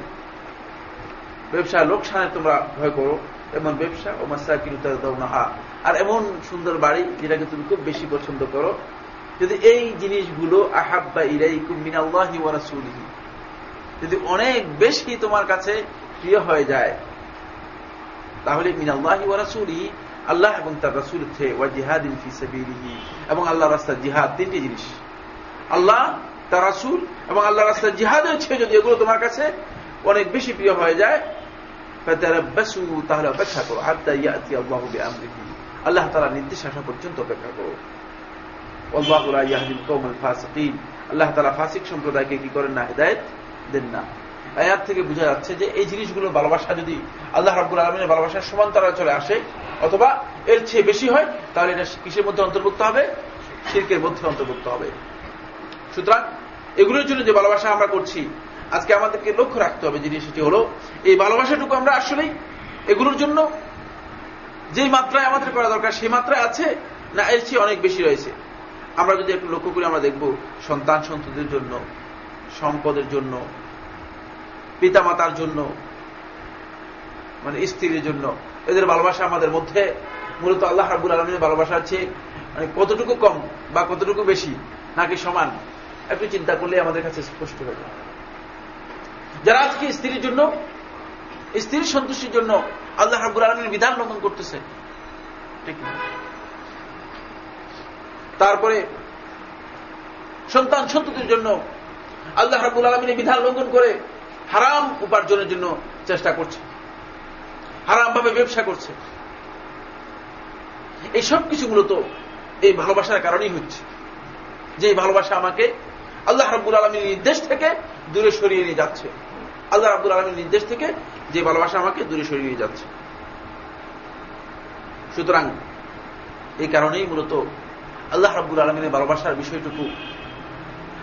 ব্যবসা, লোকসানের তোমরা ভয় করো, এমন ব্যবসা, ও মাসা মাসাকিন নাহা আর এমন সুন্দর বাড়ি, যেটাকে তুমি খুব বেশি পছন্দ করো। যদি এই জিনিসগুলো আহাব্বা ইলাইকুম মিনাল্লাহি ওয়া রাসূলিহি, যদি অনেক বেশি তোমার কাছে প্রিয় হয়ে যায় তাহলে মিনাল্লাহি ওয়া রাসূলিহি আল্লাহ এবং তার রাসূল হচ্ছে ওয়া জিহাদিন ফি সাবিলিহি, এবং আল্লাহ রাস্তার জিহাদ তিনটি জিনিস। আল্লাহ, তার রাসূল এবং আল্লাহ রাস্তার জিহাদ হচ্ছে যদি এগুলো তোমার কাছে অনেক বেশি প্রিয় হয়ে যায়, ফাতারাব্বাসু, তাহলে অপেক্ষা করো, হাত্তা ইয়াতি আল্লাহু বিআমরিহি। আল্লাহ তাআলা নির্দেশ আসা পর্যন্ত অপেক্ষা করো। আল্লাহু লা ইয়াহদিল কওমাল ফাসিকিন। আল্লাহ তাআলা ফাসিক সম্প্রদায়কে কি করেন না, হেদায়েত দেন না। আয়াত থেকে বোঝা যাচ্ছে যে এই জিনিসগুলো ভালোবাসা যদি আল্লাহ রাব্বুল আলমিনের ভালোবাসার সমান্তরাল চলে আসে, অথবা এর চেয়ে বেশি হয়, তাহলে এটা কিসের মধ্যে অন্তর্ভুক্ত হবে? শিল্পের মধ্যে অন্তর্ভুক্ত হবে। সুতরাং এগুলোর জন্য যে ভালোবাসা আমরা করছি, আজকে আমাদেরকে লক্ষ্য রাখতে হবে জিনিস সেটি হল, এই ভালোবাসাটুকু আমরা আসলেই এগুলোর জন্য যেই মাত্রায় আমাদের করা দরকার, সেই মাত্রায় আছে, না এর চেয়ে অনেক বেশি রয়েছে? আমরা যদি একটু লক্ষ্য করি, আমরা দেখব সন্তান সন্ততির জন্য, সম্পদের জন্য পিতামাতার জন্য মানে স্ত্রীর জন্য। এদের ভালোবাসা আমাদের মধ্যে মূলত আল্লাহ রাবুল আলমের ভালোবাসা আছে। মানে কতটুকু কম বা কতটুকু বেশি নাকি সমান, একটু চিন্তা করলে আমাদের কাছে স্পষ্ট হয়ে যায় যারা আজকে স্ত্রীর জন্য, স্ত্রীর সন্তুষ্টির জন্য আল্লাহ রাবুল আলমের বিধান লঙ্ঘন করতেছে, ঠিক তারপরে সন্তান সন্ততির জন্য আল্লাহ রাবুল আলমিনের বিধান লঙ্ঘন করে হারাম উপার্জনের জন্য চেষ্টা করছে। হারামভাবে ব্যবসা করছে। এই সব কিছু মূলত এই ভালোবাসার কারণেই হচ্ছে। যে ভালোবাসা আমাকে আল্লাহ রাব্বুল আলমীর নির্দেশ থেকে দূরে সরিয়ে নিয়ে যাচ্ছে। আল্লাহ রাব্বুল আলমীর নির্দেশ থেকে যে ভালোবাসা আমাকে দূরে সরিয়ে নিয়ে যাচ্ছে। সুতরাং এই কারণেই মূলত আল্লাহ রাব্বুল আলমিনের ভালোবাসার বিষয়টুকু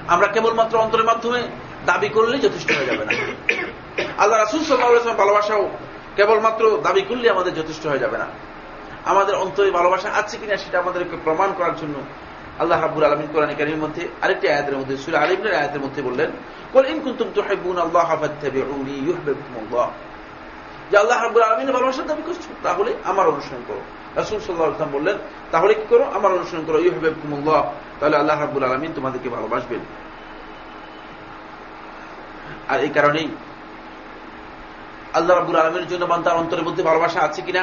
আমরা কেবলমাত্র অন্তরের মাধ্যমে দাবি করলেই যথেষ্ট হয়ে যাবে না। আল্লাহ রাসুল সাল্লাহ ভালোবাসাও কেবলমাত্র দাবি করলে আমাদের যথেষ্ট হয়ে যাবে না। আমাদের অন্তরে ভালোবাসা আছে কিনা সেটা আমাদেরকে প্রমাণ করার জন্য আল্লাহ রাব্বুল আলমিন কোরআন কারিমের মধ্যে আরেকটি আয়াতের মধ্যে, সুরা আলিমের আয়াতের মধ্যে বললেন, কোল ইন আল্লাহ ফাত্তাবিউনি যে আল্লাহ রাব্বুল আলমিনের ভালোবাসার দাবি করছ, তাহলে আমার অনুসরণ করো। রাসূল সাল্লাল্লাহু আলাইহি বললেন, তাহলে কি করো? আমার অনুসরণ করো, ইউহিব্বুকুমুল্লাহ। তাহলে আল্লাহ রাব্বুল আলমিন তোমাদেরকে ভালোবাসবেন। আর এই কারণেই আল্লাহ রাবুল আলমের জন্য বান্দার অন্তরের মধ্যে ভালোবাসা আছে কিনা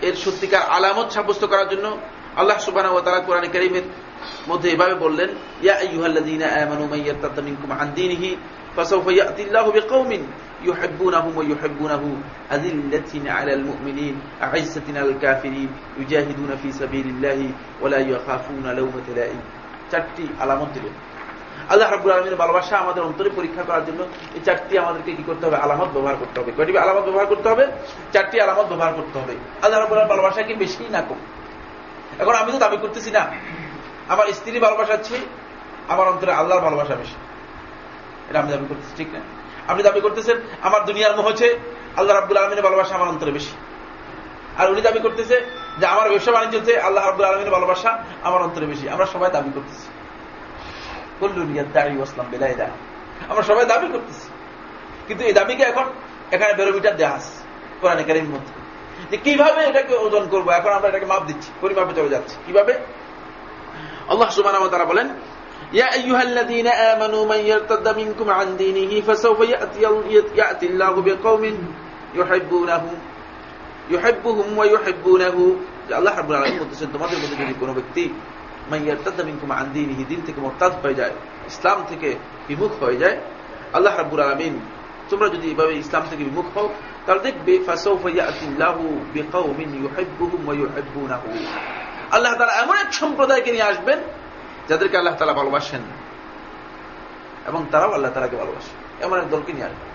এর সত্যিকার আলামত সাব্যস্ত করার জন্য আল্লাহ সুবাহ ও তারা কোরআন করিমের মধ্যে এভাবে বললেন ইয়া আইয়ুহাল্লাযীনা আমানু মান ইয়ারতাদ্দা মিনকুম আন দীনিহি ফাসাওফা ইয়াতি আল্লাহু বিকাওমিন يحبونهم ويحبونه أذلة على المؤمنين أعزة على الكافرين يجاهدون في سبيل الله ولا يخافون لومة لائم চারটি আলামত দিলেন আল্লাহ রাবুল আলমীর ভালোবাসা আমাদের অন্তরে পরীক্ষা করার জন্য এই চারটি আমাদেরকে কি করতে হবে? আলামত ব্যবহার করতে হবে। কয়টি আলামত ব্যবহার করতে হবে? চারটি আলামত ব্যবহার করতে হবে। আল্লাহ রাবুল ভালোবাসা কি বেশি না কম? এখন আমি তো দাবি করতেছি না। আমার স্ত্রী ভালোবাসা আছে, আমার অন্তরে আল্লাহর ভালোবাসা বেশি। এটা আমি দাবি করতেছি, ঠিক না? আপনি দাবি করতেছেন, আমার দুনিয়ার মোহ হচ্ছে আল্লাহ রাব্বুল আলমিনের ভালোবাসা আমার অন্তরে বেশি। আর উনি দাবি করতেছে যে আমার ব্যবসা বাণিজ্য হচ্ছে আল্লাহ রাব্বুল আলমিনের ভালোবাসা আমার অন্তরে বেশি। আমরা সবাই দাবি করতেছি। আমরা সবাই দাবি করতেছি কিন্তু এই দাবিকে এখন এখানে বেরোমিটার দেওয়া আছে কোরআন কারিম মধ্যে যে কিভাবে এটাকে ওজন করবো এখন আমরা এটাকে মাপ দিচ্ছি পরিমাপে চলে যাচ্ছি কিভাবে আল্লাহ সুবাহ তারা বলেন يا أيها الذين آمنوا من يرتد منكم عن دينه فسوف يأتي, يأتي الله بقوم يحبونه يحبهم ويحبونه আল্লাহ রাব্বুল আলামিন বলতেছেন তোমাদের মধ্যে যদি কোনো ব্যক্তি দিন থেকে মুরতাদ হয়ে যায়, ইসলাম থেকে বিমুখ হয়ে যায়। আল্লাহ রাব্বুল আলামিন, তোমরা যদি এভাবে ইসলাম থেকে বিমুখ হও, তাহলে দেখবে আল্লাহ তাআলা এমন এক সম্প্রদায়কে নিয়ে আসবেন, যাদেরকে আল্লাহ তালা ভালোবাসেন এবং তারাও আল্লাহ তালাকে ভালোবাসে। এমন এক দলকে নিয়ে আসবেন,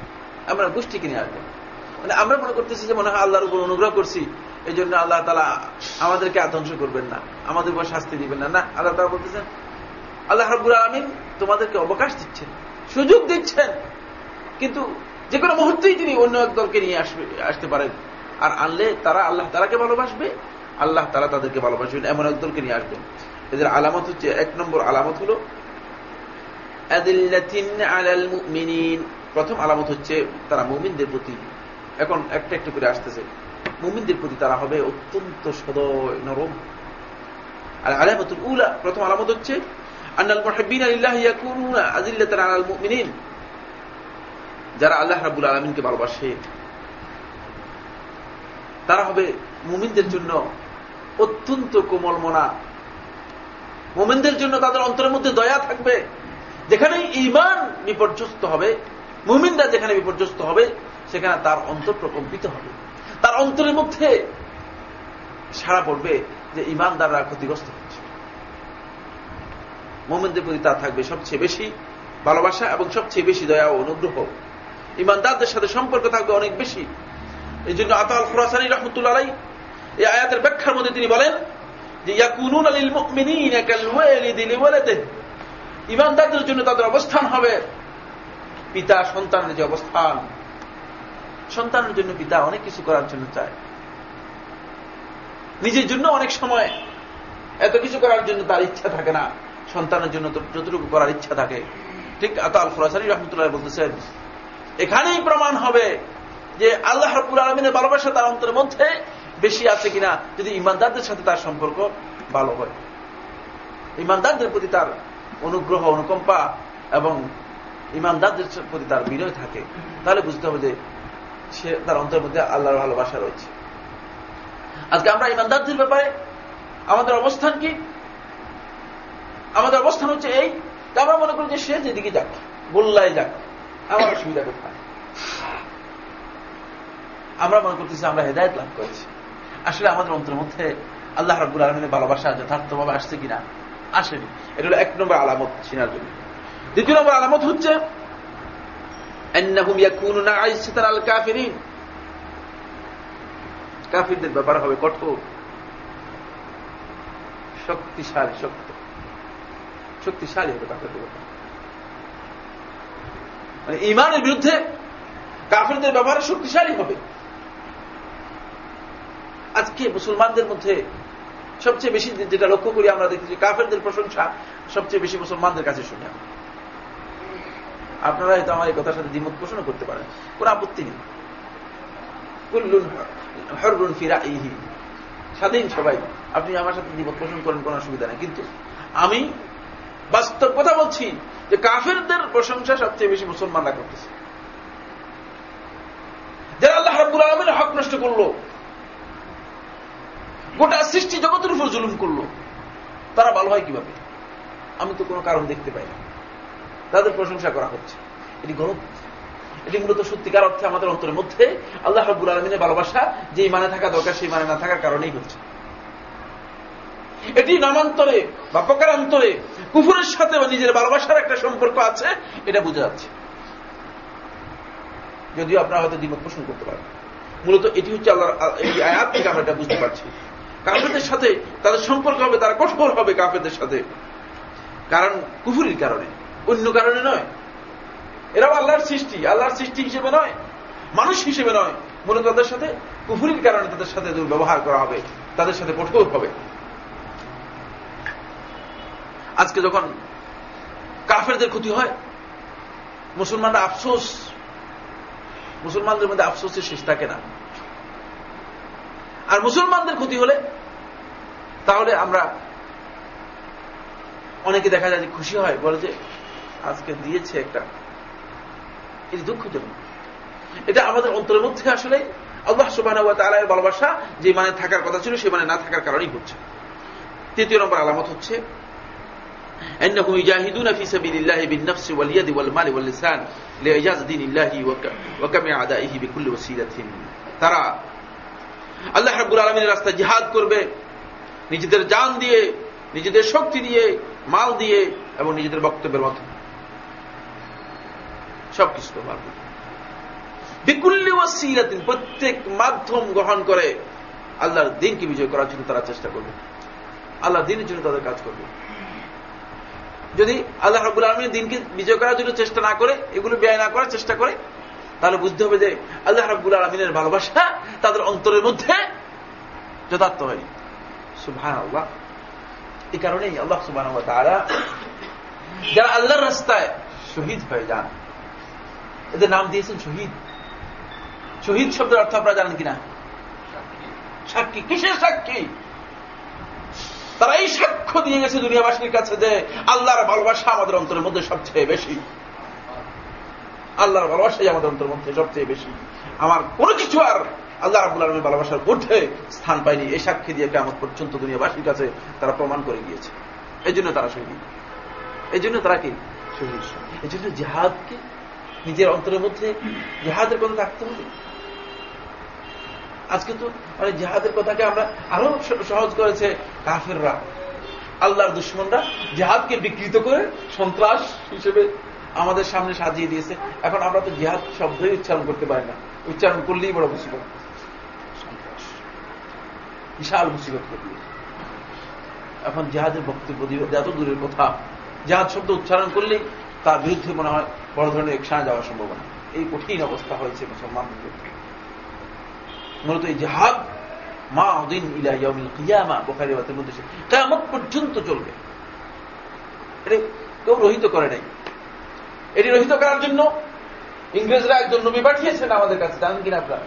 এমন এক গোষ্ঠীকে নিয়ে আসবেন। মানে আমরা মনে করতেছি যে মনে হয় আল্লাহর উপর অনুগ্রহ করছি এই জন্য আল্লাহ তালা আমাদেরকে আধ্বংস করবেন না। আমাদের উপর শাস্তি দিবেন না। না, আল্লাহ তালা বলতেছেন, আল্লাহ রব্বুল আলমিন তোমাদেরকে অবকাশ দিচ্ছেন, সুযোগ দিচ্ছেন। কিন্তু যে কোনো মুহূর্তেই তিনি অন্য এক দলকে নিয়ে আসবে, আসতে পারেন। আর আনলে তারা আল্লাহ তালাকে ভালোবাসবে, আল্লাহ তারা তাদেরকে ভালোবাসবেন, এমন এক দলকে নিয়ে আসবেন। এদের আলামত হচ্ছে, এক নম্বর আলামত হল প্রথম আলামত হচ্ছে, তারা মুমিনদের প্রতি, এখন একটা একটা করে আসতেছে। মুমিনদের প্রতি তারা হবে অত্যন্ত সদয়, নরম। আর আলামতুল উলা, প্রথম আলামত হচ্ছে যারা আল্লাহ রাব্বুল আলামিনকে ভালোবাসে, তারা হবে মুমিনদের জন্য অত্যন্ত কোমল মনা। মোমেনদের জন্য তাদের অন্তরের মধ্যে দয়া থাকবে। যেখানে ইমান বিপর্যস্ত হবে, মুমিনরা যেখানে বিপর্যস্ত হবে, সেখানে তার অন্তর প্রকম্পিত হবে। তার অন্তরের মধ্যে সারা পড়বে। যে ইমানদাররা ক্ষতিগ্রস্ত হচ্ছে। মোমেনদের প্রতি তার থাকবে সবচেয়ে বেশি ভালোবাসা এবং সবচেয়ে বেশি দয়া ও অনুগ্রহ। ইমানদারদের সাথে সম্পর্ক থাকবে অনেক বেশি। এই জন্য আতাল ফোরাসানি রহমতুল্লাহ এই আয়াতের ব্যাখ্যার মধ্যে তিনি বলেন যে ইমানদারদের জন্য তাদের অবস্থান হবে পিতা সন্তানের যে অবস্থান। সন্তানের জন্য পিতা অনেক কিছু করার জন্য চায়। নিজের জন্য অনেক সময় এত কিছু করার জন্য তার ইচ্ছা থাকে না। সন্তানের জন্য তো যতটুকু করার ইচ্ছা থাকে। ঠিক আত আল ফরাসারি রহমতুল্লাহ বলতেছেন, এখানেই প্রমাণ হবে যে আল্লাহ রব্বুল আলমিনের ভালোবাসা তার অন্তরের মধ্যে বেশি আছে কিনা, যদি ইমানদারদের সাথে তার সম্পর্ক ভালো হয়। ইমানদারদের প্রতি তার অনুগ্রহ, অনুকম্পা এবং ইমানদারদের প্রতি তার বিনয় থাকে। তাহলে বুঝতে হবে যে সে তার অন্তরের মধ্যে আল্লাহর ভালোবাসা রয়েছে। আজকে আমরা ইমানদারদের ব্যাপারে আমাদের অবস্থান কি? আমাদের অবস্থান হচ্ছে এই যে আমরা মনে করি যে সে যেদিকে যাক, গোল্লায় যাক, আমার অসুবিধা কোথায় আমরা মনে করতেছি আমরা হেদায়ত লাভ করেছি। আসলে আমাদের অন্তরের মধ্যে আল্লাহ রাবুল আলমিনের ভালোবাসা যথার্থভাবে আসছে কিনা, আসেনি। এটা হলো এক নম্বর আলামত চিনার জন্য। দ্বিতীয় নম্বর আলামত হচ্ছে কাফিরদের ব্যাপার হবে কঠোর। শক্তিশালী, শক্ত। শক্তিশালী হবে কাফিরদের ব্যাপার। মানে ইমানের বিরুদ্ধে কাফিরদের ব্যাপারে শক্তিশালী হবে। আজকে মুসলমানদের মধ্যে সবচেয়ে বেশি যেটা লক্ষ্য করি আমরা দেখছি কাফেরদের প্রশংসা সবচেয়ে বেশি মুসলমানদের কাছে শুনে। আপনারা হয়তো আমার এই কথার সাথে দ্বিমত পোষণ করতে পারেন। কোন আপত্তি নেই। হরবুন ফিরা ইহি স্বাধীন সবাই। আপনি আমার সাথে দ্বিমত পোষণ করেন, কোন অসুবিধা নেই। কিন্তু আমি বাস্তব কথা বলছি যে কাফেরদের প্রশংসা সবচেয়ে বেশি মুসলমানরা করতেছে। যারা আল্লাহ রাব্বুল আলমের হক নষ্ট করল, গোটা সৃষ্টি জগতের উপর জুলুম করল, তারা ভালো হয় কীভাবে? আমি তো কোনো কারণ দেখতে পাই না। তাদের প্রশংসা করা হচ্ছে। এটি গলত এটি মূলত সত্যিকার অর্থে আমাদের অন্তরের মধ্যে আল্লাহ হাবুল আলমিনের ভালোবাসা যে মানে থাকা দরকার, সেই মানে না থাকার কারণেই হচ্ছে এটি নামান্তরে বা প্রকারান্তরে কুফুরের সাথে বা নিজের ভালোবাসার একটা সম্পর্ক আছে, এটা বোঝা যাচ্ছে। যদিও আপনারা হয়তো দ্বিমত পোষণ করতে পারেন। মূলত এটি হচ্ছে আল্লাহ এই আয়াত থেকে আমরা এটা বুঝতে পারছি। কাফেরদের সাথে তাদের সম্পর্ক হবে, তারা কঠোর হবে কাফেরদের সাথে। কারণ কুফুরির কারণে, অন্য কারণে নয়। এরাও আল্লাহর সৃষ্টি আল্লাহর সৃষ্টি হিসেবে নয়, মানুষ হিসেবে নয়। মূলত তাদের সাথে কুফুরির কারণে তাদের সাথে দুর্ব্যবহার করা হবে, তাদের সাথে কঠোর হবে। আজকে যখন কাফেরদের ক্ষতি হয়, মুসলমানরা আফসোস, মুসলমানদের মধ্যে আফসোসের শেষ থাকে না। আর মুসলমানদের ক্ষতি হলে, তাহলে আমরা অনেকে দেখা যায় যে খুশি হয়, বলে যে আজকে দিয়েছে একটা এটি দুঃখজনক এটা আমাদের অন্তরের মধ্যে আসলে আল্লাহ সুবাহ তালার ভালোবাসা যে মানে থাকার কথা ছিল সে মানে না থাকার কারণেই হচ্ছে তৃতীয় নম্বর আলামত হচ্ছে أنهم يجاهدون في سبيل الله بالنفس واليد والمال واللسان لإعجاز دين الله وكم أعدائه بكل وسيلة তারা আল্লাহ রাব্বুল আলমিনের রাস্তায় জিহাদ করবে নিজেদের জান দিয়ে নিজেদের শক্তি দিয়ে মাল দিয়ে এবং নিজেদের বক্তব্যের মাধ্যমে সবকিছু ব্যবহার করবে বিকুল্লি ওয়াসিলাতিন, প্রত্যেক মাধ্যম গ্রহণ করে আল্লাহর দিনকে বিজয় করার জন্য তারা চেষ্টা করবে। আল্লাহর দিনের জন্য তাদের কাজ করবে। যদি আল্লাহ রাবুল আলমীর দিনকে বিজয় করার জন্য চেষ্টা না করে, এগুলো ব্যয় না করার চেষ্টা করে, তাহলে বুঝতে হবে যে আল্লাহ রাবুল আলমিনের ভালোবাসা তাদের অন্তরের মধ্যে যথার্থ হয়নি। সুভান আল্লাহ এই কারণেই আল্লাহ সুবাহ তারা যারা আল্লাহর রাস্তায় শহীদ হয়ে যান এদের নাম দিয়েছেন শহীদ। শহীদ শব্দের অর্থ আপনারা জানেন কিনা? সাক্ষী। কিসের সাক্ষী? তারা এই সাক্ষ্য দিয়ে গেছে দুনিয়াবাসীর কাছে যে আল্লাহর ভালোবাসা আমাদের অন্তরের মধ্যে সবচেয়ে বেশি। আল্লাহর ভালোবাসাই আমাদের অন্তরের মধ্যে সবচেয়ে বেশি। আমার কোনো কিছু আর আল্লাহ রাবুল আলমীর ভালোবাসার ঊর্ধ্বে স্থান পায়নি। এই সাক্ষী দিয়ে কেমন পর্যন্ত দুনিয়াবাসীর কাছে তারা প্রমাণ করে গিয়েছে। এই জন্য তারা শহীদ। এই জন্য তারা কি? শহীদ। এই জন্য জেহাদকে নিজের অন্তরের মধ্যে জেহাদের কথা থাকতে হবে। আজকে তো মানে জেহাদের কথাকে আমরা আরও সহজ করেছে কাফেররা। আল্লাহর দুশ্মনরা জেহাদকে বিকৃত করে সন্ত্রাস হিসেবে আমাদের সামনে সাজিয়ে দিয়েছে। এখন আমরা তো জেহাদ শব্দই উচ্চারণ করতে পারি না। উচ্চারণ করলেই বড় মুসিবত। সন্ত্রাস। বিশাল মুসিবত করে এখন জেহাদের বক্তব্য এত দূরের কথা। জেহাদ শব্দ উচ্চারণ করলেই তার বিরুদ্ধে মনে হয় বড় ধরনের একসানে যাওয়ার সম্ভাবনা। এই কঠিন অবস্থা হয়েছে মুসলমানদের বিরুদ্ধে মূলত এই জেহাদ মা দিন ইলাইয়ামিল কিয়ামা, বোখারি বাতের মধ্যে কেমন পর্যন্ত চলবে। এটি কেউ রহিত করে নাই। এটি রহিত করার জন্য ইংরেজরা একজন নবী পাঠিয়েছেন আমাদের কাছে, জানেন কিনা আপনারা?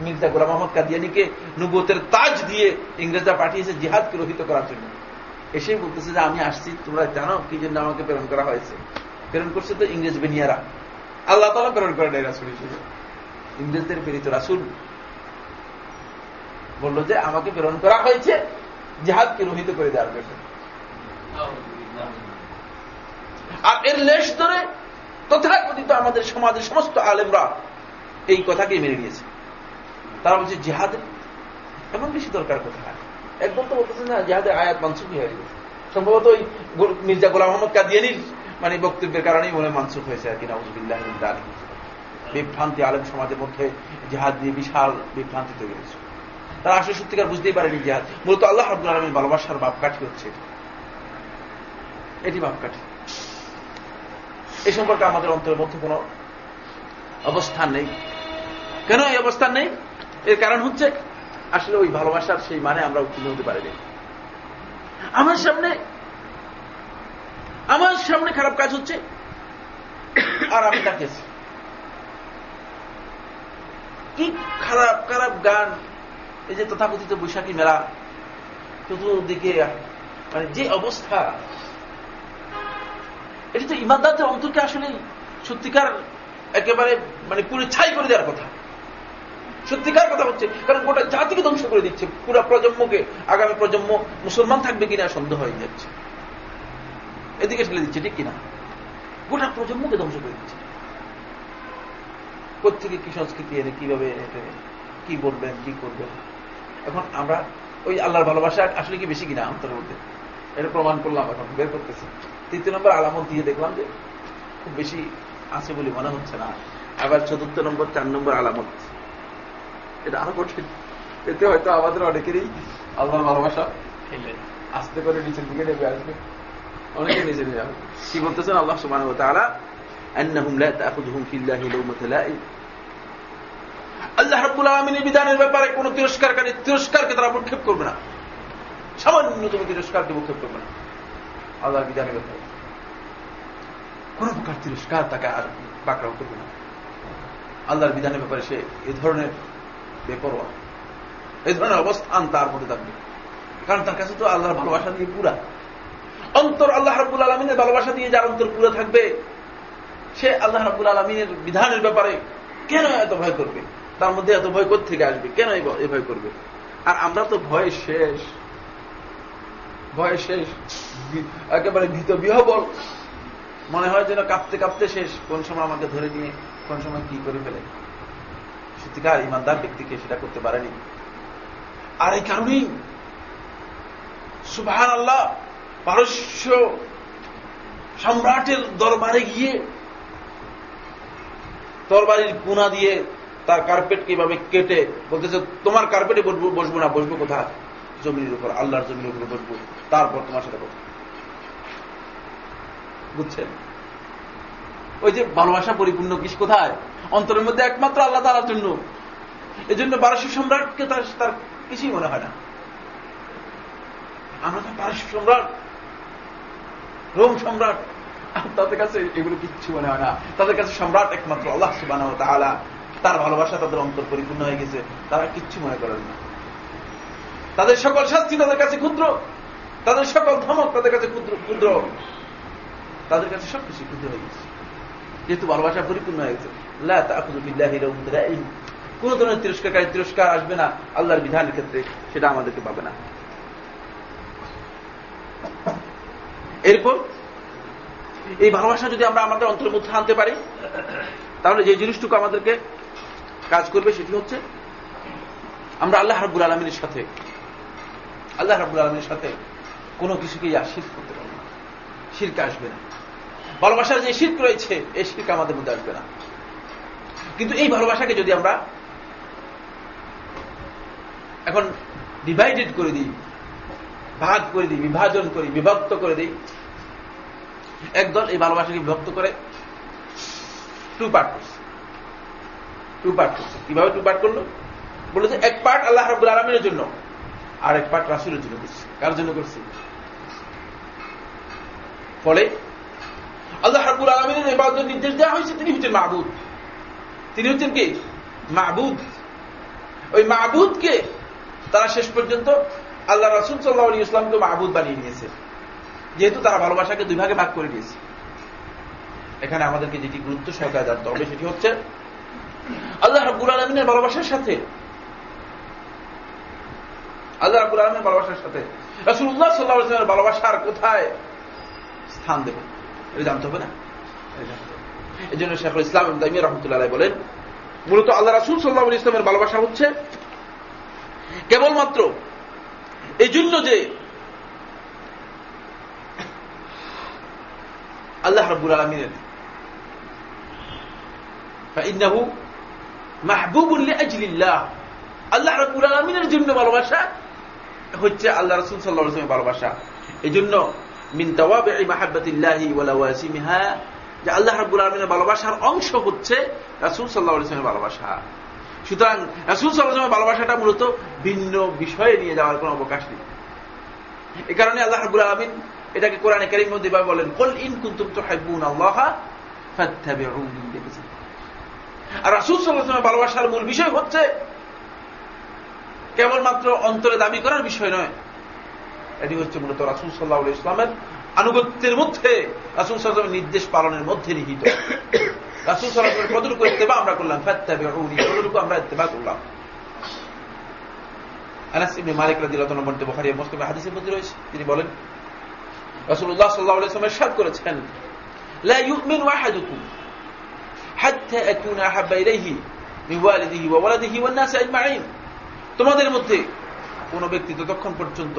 মির্জা গোলাম মোহাম্মদ কাদিয়ানিকে নবুতের তাজ দিয়ে ইংরেজরা পাঠিয়েছে জিহাদকে রহিত করার জন্য। এসেই বলতেছে যে, আমি আসছি, তোমরা জানো কি জন্য আমাকে প্রেরণ করা হয়েছে? প্রেরণ করছে তো ইংরেজ বেনিয়ারা। আল্লাহ তালা প্রেরণ করে নাই রাসুল হিসেবে। ইংরেজদের প্রেরিত রাসুল বলল যে, আমাকে প্রেরণ করা হয়েছে, জেহাদকে রোহিত করে দেওয়ার জন্য আর এর লেশ ধরে তথাকথিত আমাদের সমাজের সমস্ত আলেমরা এই কথাকেই মেনে নিয়েছে। তারা বলছে জেহাদের এমন বেশি দরকার কোথায়? একদম তো বলতেছে না, জেহাদের আয়াত মানসুখী হয়ে গেছে। সম্ভবত ওই মির্জা গোলাম মোহাম্মদ কাদিয়ানির মানে বক্তব্যের কারণেই মনে মানসুখ হয়েছে আর কি, নাউজবিল্লাহ বিভ্রান্তি আলেম সমাজের মধ্যে জেহাদ দিয়ে বিশাল বিভ্রান্তি তৈরি হয়েছে। তারা আসলে সত্যিকার বুঝতেই পারেনি জেহাদ। মূলত আল্লাহ আব্দুল আলমীর ভালোবাসার মাপকাঠি হচ্ছে এটি। মাপকাঠি এই সম্পর্কে আমাদের অন্তরের মধ্যে কোন অবস্থান নেই। কেন এই অবস্থান নেই? এর কারণ হচ্ছে আসলে ওই ভালোবাসার সেই মানে আমরা উত্তীর্ণ হতে পারিনি। আমার সামনে আমার সামনে খারাপ কাজ হচ্ছে, আর আমি তাকিয়েছি কি খারাপ খারাপ গান, এই যে তথাকথিত বৈশাখী মেলা, চতুর্দিকে মানে যে অবস্থা, এটি তো ইমানদারদের অন্তরকে আসলে সত্যিকার একেবারে মানে পুরো ছাই করে দেওয়ার কথা। সত্যিকার কথা হচ্ছে, কারণ গোটা জাতিকে ধ্বংস করে দিচ্ছে। পুরা প্রজন্মকে, আগামী প্রজন্ম মুসলমান থাকবে কিনা সন্দেহ হয়ে যাচ্ছে। এদিকে ঠেলে দিচ্ছে ঠিক কিনা? গোটা প্রজন্মকে ধ্বংস করে দিচ্ছে। কোথেকে কি সংস্কৃতি এনে কীভাবে কি বলবেন কি করবেন? এখন আমরা ওই আল্লাহর ভালোবাসা আসলে কি বেশি কিনা অন্তরের মধ্যে? এটা প্রমাণ করলাম এখন বের করতেছি। তৃতীয় নম্বর আলামত দিয়ে দেখলাম যে খুব বেশি আছে বলে মনে হচ্ছে না। আবার চতুর্থ নম্বর চার নম্বর আলামত। এটা আরও কঠিন। এতে হয়তো আমাদের অনেকেরই আল্লাহর ভালোবাসা আস্তে করে নিচের দিকে নেমে আসবে। অনেকে নিচে নেমে যাবে কি বলতেছেন আল্লাহ সুমান তারা أنهم لا تأخذهم في الله لومة لائم আল্লাহ রাব্বুল আলমিনের বিধানের ব্যাপারে কোন তিরস্কারকারী তিরস্কারকে তারা প্রক্ষেপ করবে না সামান্যতম তিরস্কারকে প্রক্ষেপ করবে না আল্লাহর বিধানের ব্যাপারে কোন প্রকার তিরস্কার তাকে আর পাকড়াও করবে না আল্লাহর বিধানের ব্যাপারে সে এ ধরনের বেপরোয়া এই ধরনের অবস্থান তার মধ্যে থাকবে কারণ তার কাছে তো আল্লাহর ভালোবাসা দিয়ে পুরা অন্তর আল্লাহ রাবুল আলমিনের ভালোবাসা দিয়ে যার অন্তর পুরো থাকবে, সে আল্লাহ রাবুল আলমিনের বিধানের ব্যাপারে কেন এত ভয় করবে? তার মধ্যে এত ভয় থেকে আসবে? কেন এ ভয় করবে? আর আমরা তো ভয় শেষ। ভয় শেষ। একেবারে ভীত বিহবল। মনে হয় যেন কাঁপতে কাঁপতে শেষ। কোন সময় আমাকে ধরে নিয়ে, কোন সময় কি করে ফেলে। সত্যিকার ইমানদার ব্যক্তিকে সেটা করতে পারেনি। আর এই কারণেই সুবাহ আল্লাহ পারস্য সম্রাটের দরবারে গিয়ে তরবারির গুণা দিয়ে তার কার্পেট কীভাবে কেটে বলতেছে, তোমার কার্পেটে বসবো বসবো না, বসবো কোথায়? জমির উপর, আল্লাহর জমির উপরে বসবো। তারপর তোমার সাথে কথা। বুঝছেন? ওই যে ভালোবাসা পরিপূর্ণ কিস কোথায়? অন্তরের মধ্যে একমাত্র আল্লাহ তালার জন্য। এই জন্য পারস্য সম্রাটকে তার তার কিছুই মনে হয় না। আমরা তো পারস্য সম্রাট। রোম সম্রাট। তাদের কাছে এগুলো কিচ্ছু মনে হয় না। তাদের কাছে সম্রাট একমাত্র আল্লাহ সুবাহ তাহলা তার ভালোবাসা তাদের অন্তর পরিপূর্ণ হয়ে গেছে। তারা কিচ্ছু মনে করেন না। তাদের সকল শাস্তি তাদের কাছে ক্ষুদ্র। তাদের সকল ধমক তাদের কাছে ক্ষুদ্র ক্ষুদ্র। তাদের কাছে সবকিছু ক্ষুদ্র হয়ে গেছে। যেহেতু ভালোবাসা পরিপূর্ণ হয়ে গেছে। কোন ধরনের তিরস্কারী তিরস্কার আসবে না। আল্লাহর বিধানের ক্ষেত্রে সেটা আমাদেরকে পাবে না। এরপর, এই ভালোবাসা যদি আমরা আমাদের অন্তরের মধ্যে আনতে পারি, তাহলে যে জিনিসটুকু আমাদেরকে কাজ করবে সেটি হচ্ছে, আমরা আল্লাহ রাবুল আলমিনের সাথে, আল্লাহ রাবুল আলমিনের সাথে কোনো কিছুকেই শিল্প করতে পারব না। শিল্প আসবে না। ভালোবাসার যে শিল্প রয়েছে, এই শিল্প আমাদের মধ্যে আসবে না। কিন্তু এই ভালোবাসাকে যদি আমরা এখন ডিভাইডেড করে দিই ভাগ করে দিই, বিভাজন করি, বিভক্ত করে দিই। একদল এই ভালোবাসাকে বিভক্ত করে টু পার্ট করছে। টু পার্ট করছে। কীভাবে টু পার্ট করল? বলে যে এক পার্ট আল্লাহ রাবুল আলমের জন্য, আর এক পার্ট রাসুলের জন্য করছে। কার জন্য করছে? ফলে আল্লাহ রাবুল আলমিনের এবার নির্দেশ দেওয়া হয়েছে, তিনি হচ্ছেন মাহবুদ তিনি হচ্ছেন কি? মাহবুদ ওই মাহবুদকে তারা শেষ পর্যন্ত আল্লাহ রাসুল সাল্লাহ আলী ইসলামকে মাহবুদ বানিয়ে নিয়েছে। যেহেতু তারা ভালোবাসাকে দুই ভাগে ভাগ করে দিয়েছে। এখানে আমাদেরকে যেটি গুরুত্ব সহকারে জানতে হবে সেটি হচ্ছে, আল্লাহ রাবুল আলমিনের ভালোবাসার সাথে, আল্লাহ রাবুল আলমের ভালোবাসার সাথে রাসুল্লাহ সাল্লাহ ইসলামের ভালোবাসার কোথায় স্থান দেবে এটা জানতে হবে না? এই জন্য শেখুল ইসলাম তাইমি রহমতুল্লাহ বলেন, মূলত আল্লাহ রাসুল সাল্লাহ ইসলামের ভালোবাসা হচ্ছে কেবলমাত্র এই জন্য যে আল্লাহ রব্বুল আলমিনের ইন্নাহু মাহবুবুল্লাহ আজলিল্লাহ আল্লাহ রব্বুল আলমিনের জন্য ভালোবাসা হচ্ছে আল্লাহ রসুল সাল্লাহ রসুলের ভালোবাসা। এই জন্য মিন তওয়াবে মাহাব্বাতিল্লাহি ওয়ালাওয়াসিমিহা যে আল্লাহ রব্বুল আলমিনের ভালোবাসার অংশ হচ্ছে রাসুল সাল্লাহ ইসলামের ভালোবাসা। সুতরাং রাসুল সাল্লাহামের ভালোবাসাটা মূলত ভিন্ন বিষয়ে নিয়ে যাওয়ার কোন অবকাশ নেই। এ কারণে আল্লাহ রবুল আলমিন এটাকে কোরআনে কারিম মধ্যে বলেন, কল ইন কুন্তুম তো হাইবুন আল্লাহ আর রাসুল সাল্লাহামের ভালোবাসার মূল বিষয় হচ্ছে কেবলমাত্র অন্তরে দাবি করার বিষয় নয়। এটি হচ্ছে মূলত রাসুল সাল্লাহ ইসলামের আনুগত্যের মধ্যে, রাসুল সাল্লামের নির্দেশ পালনের মধ্যে নিহিত। রাসুল সাল্লামের কতটুকু আমরা করলাম? ফাত্তাবে কতটুকু আমরা করলাম? তোমাদের মধ্যে কোন ব্যক্তি ততক্ষণ পর্যন্ত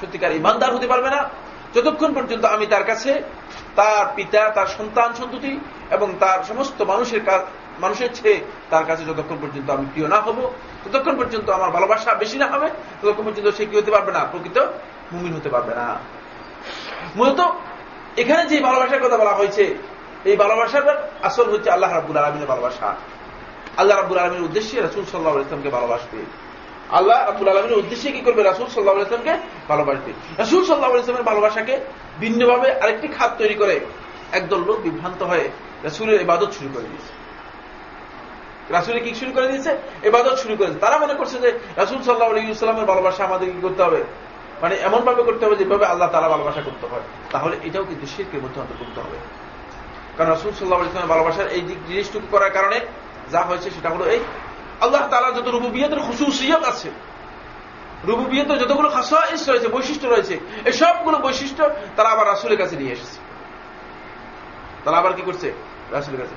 সত্যিকার ইমানদার হতে পারবে না যতক্ষণ পর্যন্ত আমি তার কাছে তার পিতা, তার সন্তান, সন্ততি এবং তার সমস্ত মানুষের মানুষের চেয়ে তার কাছে যতক্ষণ পর্যন্ত আমি প্রিয় না হব, ততক্ষণ পর্যন্ত আমার ভালোবাসা বেশি না হবে, ততক্ষণ পর্যন্ত সে কি হতে পারবে না? প্রকৃত মুমিন হতে পারবে না। মূলত এখানে যে ভালোবাসার কথা বলা হয়েছে, এই ভালোবাসার আসল হচ্ছে আল্লাহ রাবুল আলমিনের ভালোবাসা। আল্লাহ রাবুল আলমীর উদ্দেশ্যে রাসুল সাল্লাহ ইসলামকে ভালোবাসবে। আল্লাহ রাবুল আলমীর উদ্দেশ্যে কি করবে? রাসুল সাল্লাহ ইসলামকে ভালোবাসবে। রাসুল সাল্লাহ ইসলামের ভালোবাসাকে ভিন্নভাবে আরেকটি খাত তৈরি করে একদল লোক বিভ্রান্ত হয়ে রাসুলের ইবাদত শুরু করে দিয়েছে। রাসুলের কি শুরু করে দিয়েছে? এবাদত শুরু করেছে। তারা মনে করছে যে রাসুল সাল্লাহ আলী ভালোবাসা আমাদের কি করতে হবে? মানে এমন ভাবে করতে হবে যেভাবে আল্লাহ তারা ভালোবাসা করতে হয়। তাহলে এটাও কিন্তু শিল্পের মধ্যে অন্তর্ভুক্ত হবে। কারণ রাসুল সাল্লাহ ইসলামের ভালোবাসার এই জিনিসটুকু করার কারণে যা হয়েছে সেটা হলো এই আল্লাহ তালা যত রুবুবিয়তের খুশুসিয়ত আছে, রুবুবিয়তের যতগুলো খাসাইস রয়েছে, বৈশিষ্ট্য রয়েছে, এই সবগুলো বৈশিষ্ট্য তারা আবার রাসুলের কাছে নিয়ে এসেছে। তারা আবার কি করছে? রাসুলের কাছে।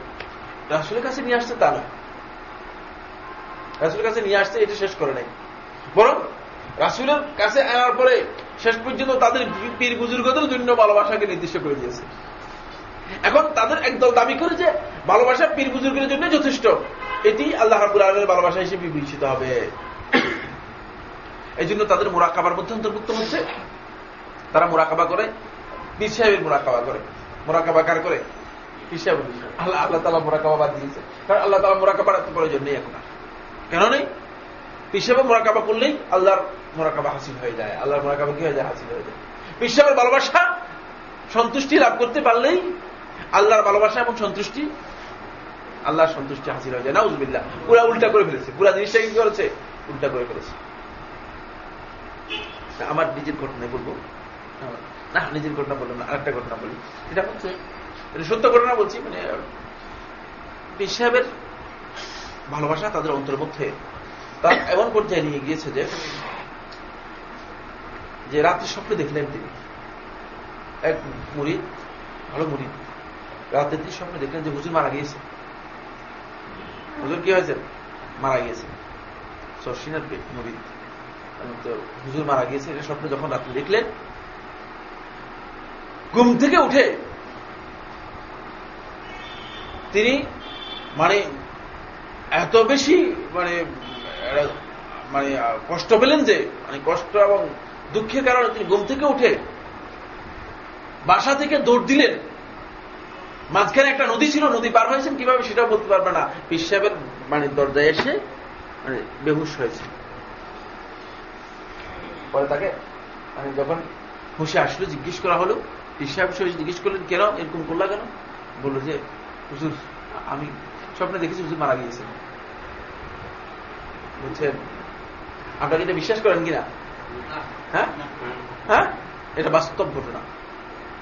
রাসুলের কাছে নিয়ে আসছে তা না রাসুলের কাছে নিয়ে আসছে, এটা শেষ করে নাই। বরং রাসুলের কাছে আনার পরে শেষ পর্যন্ত তাদের পীর বুজুর্গদের জন্য ভালোবাসাকে নির্দিষ্ট করে দিয়েছে। এখন তাদের একদল দাবি করে যে, ভালোবাসা পীর বুজুর্গের জন্য যথেষ্ট। এটি আল্লাহ রাবুল আলমের ভালোবাসা হিসেবে বিবেচিত হবে। এই জন্য তাদের মোরাকাবার মধ্যে অন্তর্ভুক্ত হচ্ছে। তারা মোরাকাবা করে, পীর সাহেবের মোরাকাবা করে। মোরাকাবা কার করে? পীর আল্লাহ আল্লাহ তালা মোরাকাবা বাদ দিয়েছে। কারণ আল্লাহ তালা মোরাকাবার প্রয়োজন নেই এখন কেন নেই? পিসাবে মোরাকাবা করলেই আল্লাহর মোরাকাবা হাসিল হয়ে যায়। আল্লাহর মোরাকাবা কি হয়ে যায়? হাসিল হয়ে যায়। পিসাবের ভালোবাসা সন্তুষ্টি লাভ করতে পারলেই আল্লাহর ভালোবাসা এবং সন্তুষ্টি আল্লাহর সন্তুষ্টি হাসিল হয়ে যায়। না উজবিল্লা পুরা উল্টা করে ফেলেছে। পুরা জিনিসটা কি করেছে? উল্টা করে ফেলেছে। আমার নিজের ঘটনায় বলব? না, নিজের ঘটনা বললাম না, আরেকটা ঘটনা বলি। এটা হচ্ছে সত্য ঘটনা বলছি মানে পিসাবের ভালোবাসা তাদের অন্তর মধ্যে তার এমন পর্যায়ে নিয়ে গিয়েছে যে যে রাত্রে স্বপ্নে দেখলেন তিনি। এক মুড়ি, ভালো মুড়ি। রাতের দিন স্বপ্নে দেখলেন যে হুজুর মারা গিয়েছে। হুজুর কি হয়েছে? মারা গিয়েছে। সর্ষিনার তো হুজুর মারা গিয়েছে। এটা স্বপ্নে যখন রাত্রে দেখলেন, ঘুম থেকে উঠে তিনি মানে এত বেশি মানে মানে কষ্ট পেলেন যে মানে কষ্ট এবং দুঃখের কারণে তিনি ঘুম থেকে উঠে বাসা থেকে দৌড় দিলেন। মাঝখানে একটা নদী ছিল নদী পার হয়েছেন কীভাবে সেটাও বলতে পারবে না। পীর সাহেবের মানে দরজায় এসে মানে বেহুশ হয়েছে। পরে তাকে মানে যখন হুশে আসলো জিজ্ঞেস করা হলো পীর সাহেব জিজ্ঞেস করলেন কেন এরকম করলা কেন? বলল যে হুজুর আমি স্বপ্নে দেখেছি হুজুর মারা গিয়েছে বলছেন আপনাকে এটা বিশ্বাস করেন কিনা? হ্যাঁ? হ্যাঁ? এটা বাস্তব ঘটনা।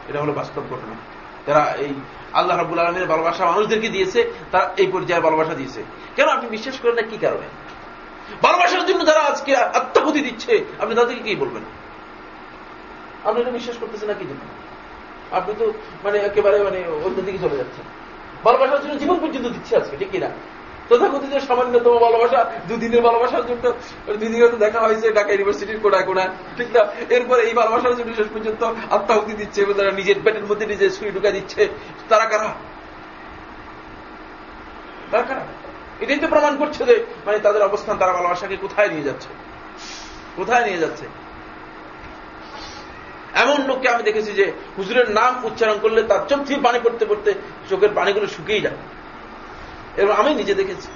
এটা হলো বাস্তব ঘটনা। যারা এই আল্লাহ রাবুল আলমের ভালোবাসা মানুষদেরকে দিয়েছে, তার এই পর্যায়ে ভালোবাসা দিয়েছে। কেন আপনি বিশ্বাস করেন না? কি কারণে? ভালোবাসার জন্য যারা আজকে আত্মগতি দিচ্ছে, আপনি তাদেরকে কি বলবেন? আপনি এটা বিশ্বাস করতেছেন না কি জন্য? আপনি তো মানে একেবারে মানে অন্যদিকে চলে যাচ্ছেন। ভালোবাসার জন্য জীবন পর্যন্ত দিচ্ছে আজকে, ঠিক কিনা তথাকথিত সামান্যতম ভালোবাসা, দুদিনের ভালোবাসার জন্য দুদিনে তো দেখা হয়েছে ঢাকা ইউনিভার্সিটির কোনায় কোনায়। ঠিক না? এরপরে এই ভালোবাসার জন্য শেষ পর্যন্ত আত্মাহুতি দিচ্ছে এবং তারা নিজের পেটের মধ্যে নিজের সুই ঢুকা দিচ্ছে। তারা কারা? তারা কারা? এটাই তো প্রমাণ করছে যে মানে তাদের অবস্থান, তারা ভালোবাসাকে কোথায় নিয়ে যাচ্ছে? কোথায় নিয়ে যাচ্ছে? এমন লোককে আমি দেখেছি যে হুজুরের নাম উচ্চারণ করলে তার চোখ থেকে পানি পড়তে পড়তে চোখের পানিগুলো শুকিয়ে যায়। এবং আমি নিজে দেখেছি।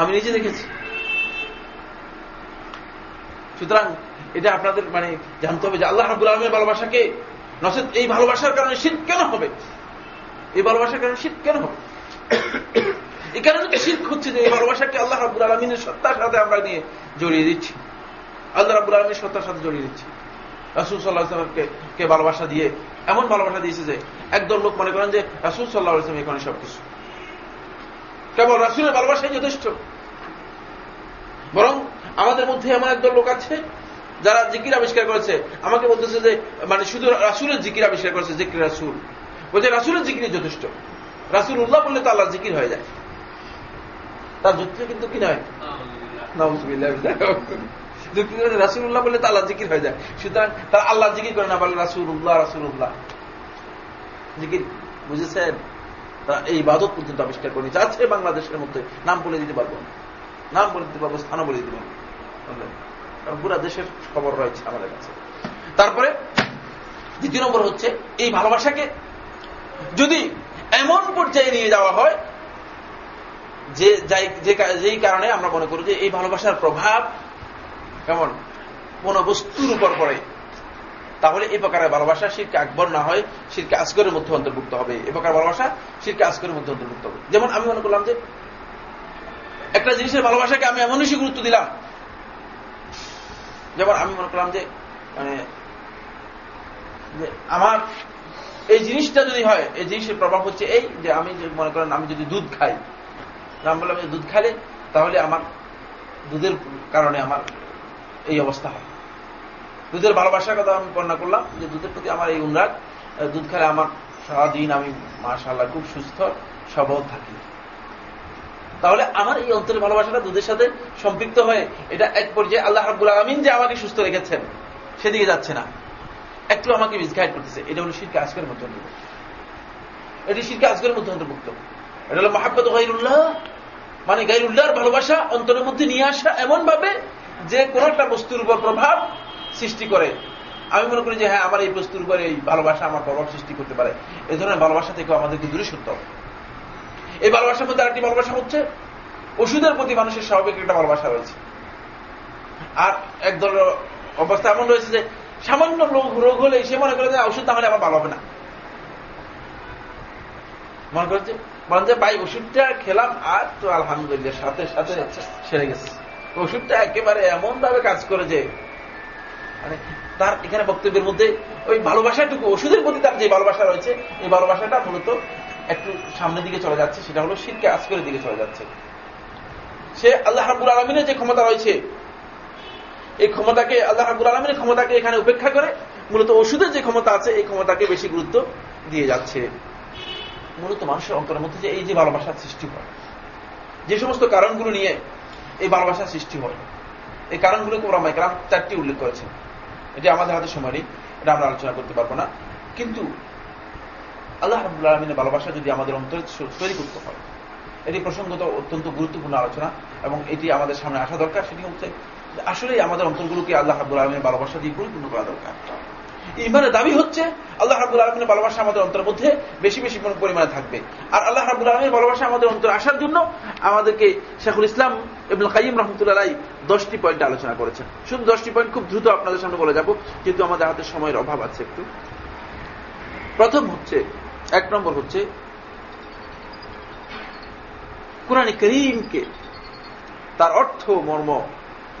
আমি নিজে দেখেছি। সুতরাং এটা আপনাদের মানে জানতে হবে যে আল্লাহ রাবুল আলমের ভালোবাসাকে নচেত এই ভালোবাসার কারণে শীত কেন হবে? এই ভালোবাসার কারণে শীত কেন হবে? এই কারণে তো শীত হচ্ছে যে এই ভালোবাসাকে আল্লাহ রাবুল আলমিনের সত্তার সাথে আমরা নিয়ে জড়িয়ে দিচ্ছি। আল্লাহ রাবুল আলমীর সত্তার সাথে জড়িয়ে দিচ্ছি। রাসুল সাল্লাহ ইসলামকে কে ভালোবাসা দিয়ে, এমন ভালোবাসা দিয়েছে যে একদল লোক মনে করেন যে রাসুল সাল্লাহ ইসলাম এখানে সবকিছু। কেবল রাসুলের ভালোবাসাই যথেষ্ট। বরং আমাদের মধ্যে এমন একদল লোক আছে, যারা জিকির আবিষ্কার করেছে। আমাকে বলতেছে যে মানে শুধু রাসুলের জিকির আবিষ্কার করেছে, জিকির রাসুল। বলছে, রাসুলের জিকির যথেষ্ট। রাসুল উল্লাহ বললে তো আল্লাহ জিকির হয়ে যায়। তার যুক্তি কিন্তু কি নয়? যুক্তি রাসুল উল্লাহ বললে তো আল্লাহ জিকির হয়ে যায়। সুতরাং তারা আল্লাহ জিকির করে না, বলে রাসুল উল্লাহ রাসুল উল্লাহ জিকির, বুঝেছেন? তারা এই বাদত পর্যন্ত আবিষ্কার করে নিচ্ছে আছে বাংলাদেশের মধ্যে নাম বলে দিতে পারব নাম বলে দিতে পারব, স্থানও বলে দিতে পারব। পুরা দেশের খবর রয়েছে আমাদের কাছে। তারপরে দ্বিতীয় নম্বর হচ্ছে, এই ভালোবাসাকে যদি এমন পর্যায়ে নিয়ে যাওয়া হয়, যে যাই যেই কারণে আমরা মনে করি যে এই ভালোবাসার প্রভাব কেমন? কোন বস্তুর উপর পড়ে। তাহলে এই প্রকারের ভালোবাসা শিরকে আকবর না হয়, শিরকে আসগরের মধ্যে অন্তর্ভুক্ত হবে। এ প্রকার ভালোবাসা শিরকে আসগরের মধ্যে অন্তর্ভুক্ত হবে। যেমন আমি মনে করলাম যে, একটা জিনিসের ভালোবাসাকে আমি এমন বেশি গুরুত্ব দিলাম। যেমন আমি মনে করলাম যে মানে আমার এই জিনিসটা যদি হয়, এই জিনিসের প্রভাব হচ্ছে এই যে আমি মনে করেন আমি যদি দুধ খাই আমি বললাম দুধ খাইলে তাহলে আমার দুধের কারণে আমার এই অবস্থা হয়। দুধের ভালোবাসার কথা আমি বর্ণনা করলাম যে দুধের প্রতি আমার এই অনুরাগ দুধ খেলে আমার সারাদিন আমি মাশাল্লাহ খুব সুস্থ, সবল থাকি। তাহলে আমার এই অন্তরের ভালোবাসাটা দুধের সাথে সম্পৃক্ত হয়ে এটা এক পর্যায়ে আল্লাহ রাবুল আলমিন যে আমাকে সুস্থ রেখেছেন, সেদিকে যাচ্ছে না। একটু আমাকে মিসগাইড করতেছে। এটা হলো শিরকে আজকের মধ্যে অন্তর্ভুক্ত। এটি শিরকে আজকের মধ্যে অন্তর্ভুক্ত। এটা হলো মাহাব্বত গাইরুল্লাহ। মানে গাইরুল্লাহর ভালোবাসা অন্তরের মধ্যে নিয়ে আসা এমন ভাবে যে কোন একটা বস্তুর উপর প্রভাব সৃষ্টি করে। আমি মনে করি যে হ্যাঁ আমার এই বস্তুর উপরে এই ভালোবাসা আমার প্রভাব সৃষ্টি করতে পারে। এই ধরনের ভালোবাসা থেকে আমাদেরকে দূরে সরতে হবে। এই ভালোবাসার মধ্যে আরেকটি ভালোবাসা হচ্ছে ওষুধের প্রতি মানুষের স্বাভাবিক একটা ভালোবাসা রয়েছে। আর এক ধরনের অবস্থা এমন রয়েছে যে সামান্য রোগ হলে সে মনে করে যে ওষুধ তাহলে আমার ভালো হবে না। মনে করে যে মনে যে ভাই ওষুধটা খেলাম আর তো আলহামদুলিল্লাহ সাথে সাথে সেরে গেছে। ওষুধটা একেবারে এমন ভাবে কাজ করে যে মানে তার এখানে বক্তব্যের মধ্যে ওই ভালোবাসাটুকু, ওষুধের প্রতি তার যে ভালোবাসা রয়েছে, এই ভালোবাসাটা মূলত একটু সামনের দিকে চলে যাচ্ছে, সেটা হলো শীতকে আজকের দিকে চলে যাচ্ছে। সে আল্লাহ হাবুল আলমিনের যে ক্ষমতা রয়েছে, এই ক্ষমতাকে, আল্লাহ হাবুল আলমিনের ক্ষমতাকে এখানে উপেক্ষা করে মূলত ওষুধের যে ক্ষমতা আছে, এই ক্ষমতাকে বেশি গুরুত্ব দিয়ে যাচ্ছে। মূলত মানুষের অন্তরের মধ্যে যে এই যে ভালোবাসার সৃষ্টি হয়, যে সমস্ত কারণগুলো নিয়ে এই ভালোবাসার সৃষ্টি হয়, এই কারণগুলোকে ওরা মাইকরাম চারটি উল্লেখ করেছেন। এটি আমাদের হাতে সময় নেই, এটা আমরা আলোচনা করতে পারব না। কিন্তু আল্লাহ রাবুল আলমিনের ভালোবাসা যদি আমাদের অন্তরে তৈরি করতে হয়, এটি প্রসঙ্গত অত্যন্ত গুরুত্বপূর্ণ আলোচনা এবং এটি আমাদের সামনে আসা দরকার, সেটি হচ্ছে আসলেই আমাদের অন্তরগুলোকে আল্লাহ রাবুল আলমিনের ভালোবাসা দিয়ে পরিপূর্ণ করা দরকার। ইমানের দাবি হচ্ছে, আল্লাহ রাবুল আলমিনের ভালোবাসা আমাদের অন্তরের মধ্যে বেশি বেশি পরিমাণে থাকবে। আর আল্লাহ রাবুল আলমের ভালোবাসা আমাদের অন্তরে আসার জন্য আমাদেরকে শেখুল ইসলাম এবং কাইম রহমতুল্লাহ দশটি পয়েন্ট আলোচনা করেছেন। শুধু দশটি পয়েন্ট খুব দ্রুত আপনাদের সামনে বলে যাব, কিন্তু আমাদের হাতে সময়ের অভাব আছে একটু। প্রথম হচ্ছে, এক নম্বর হচ্ছে, কোরআনে করিমকে তার অর্থ মর্ম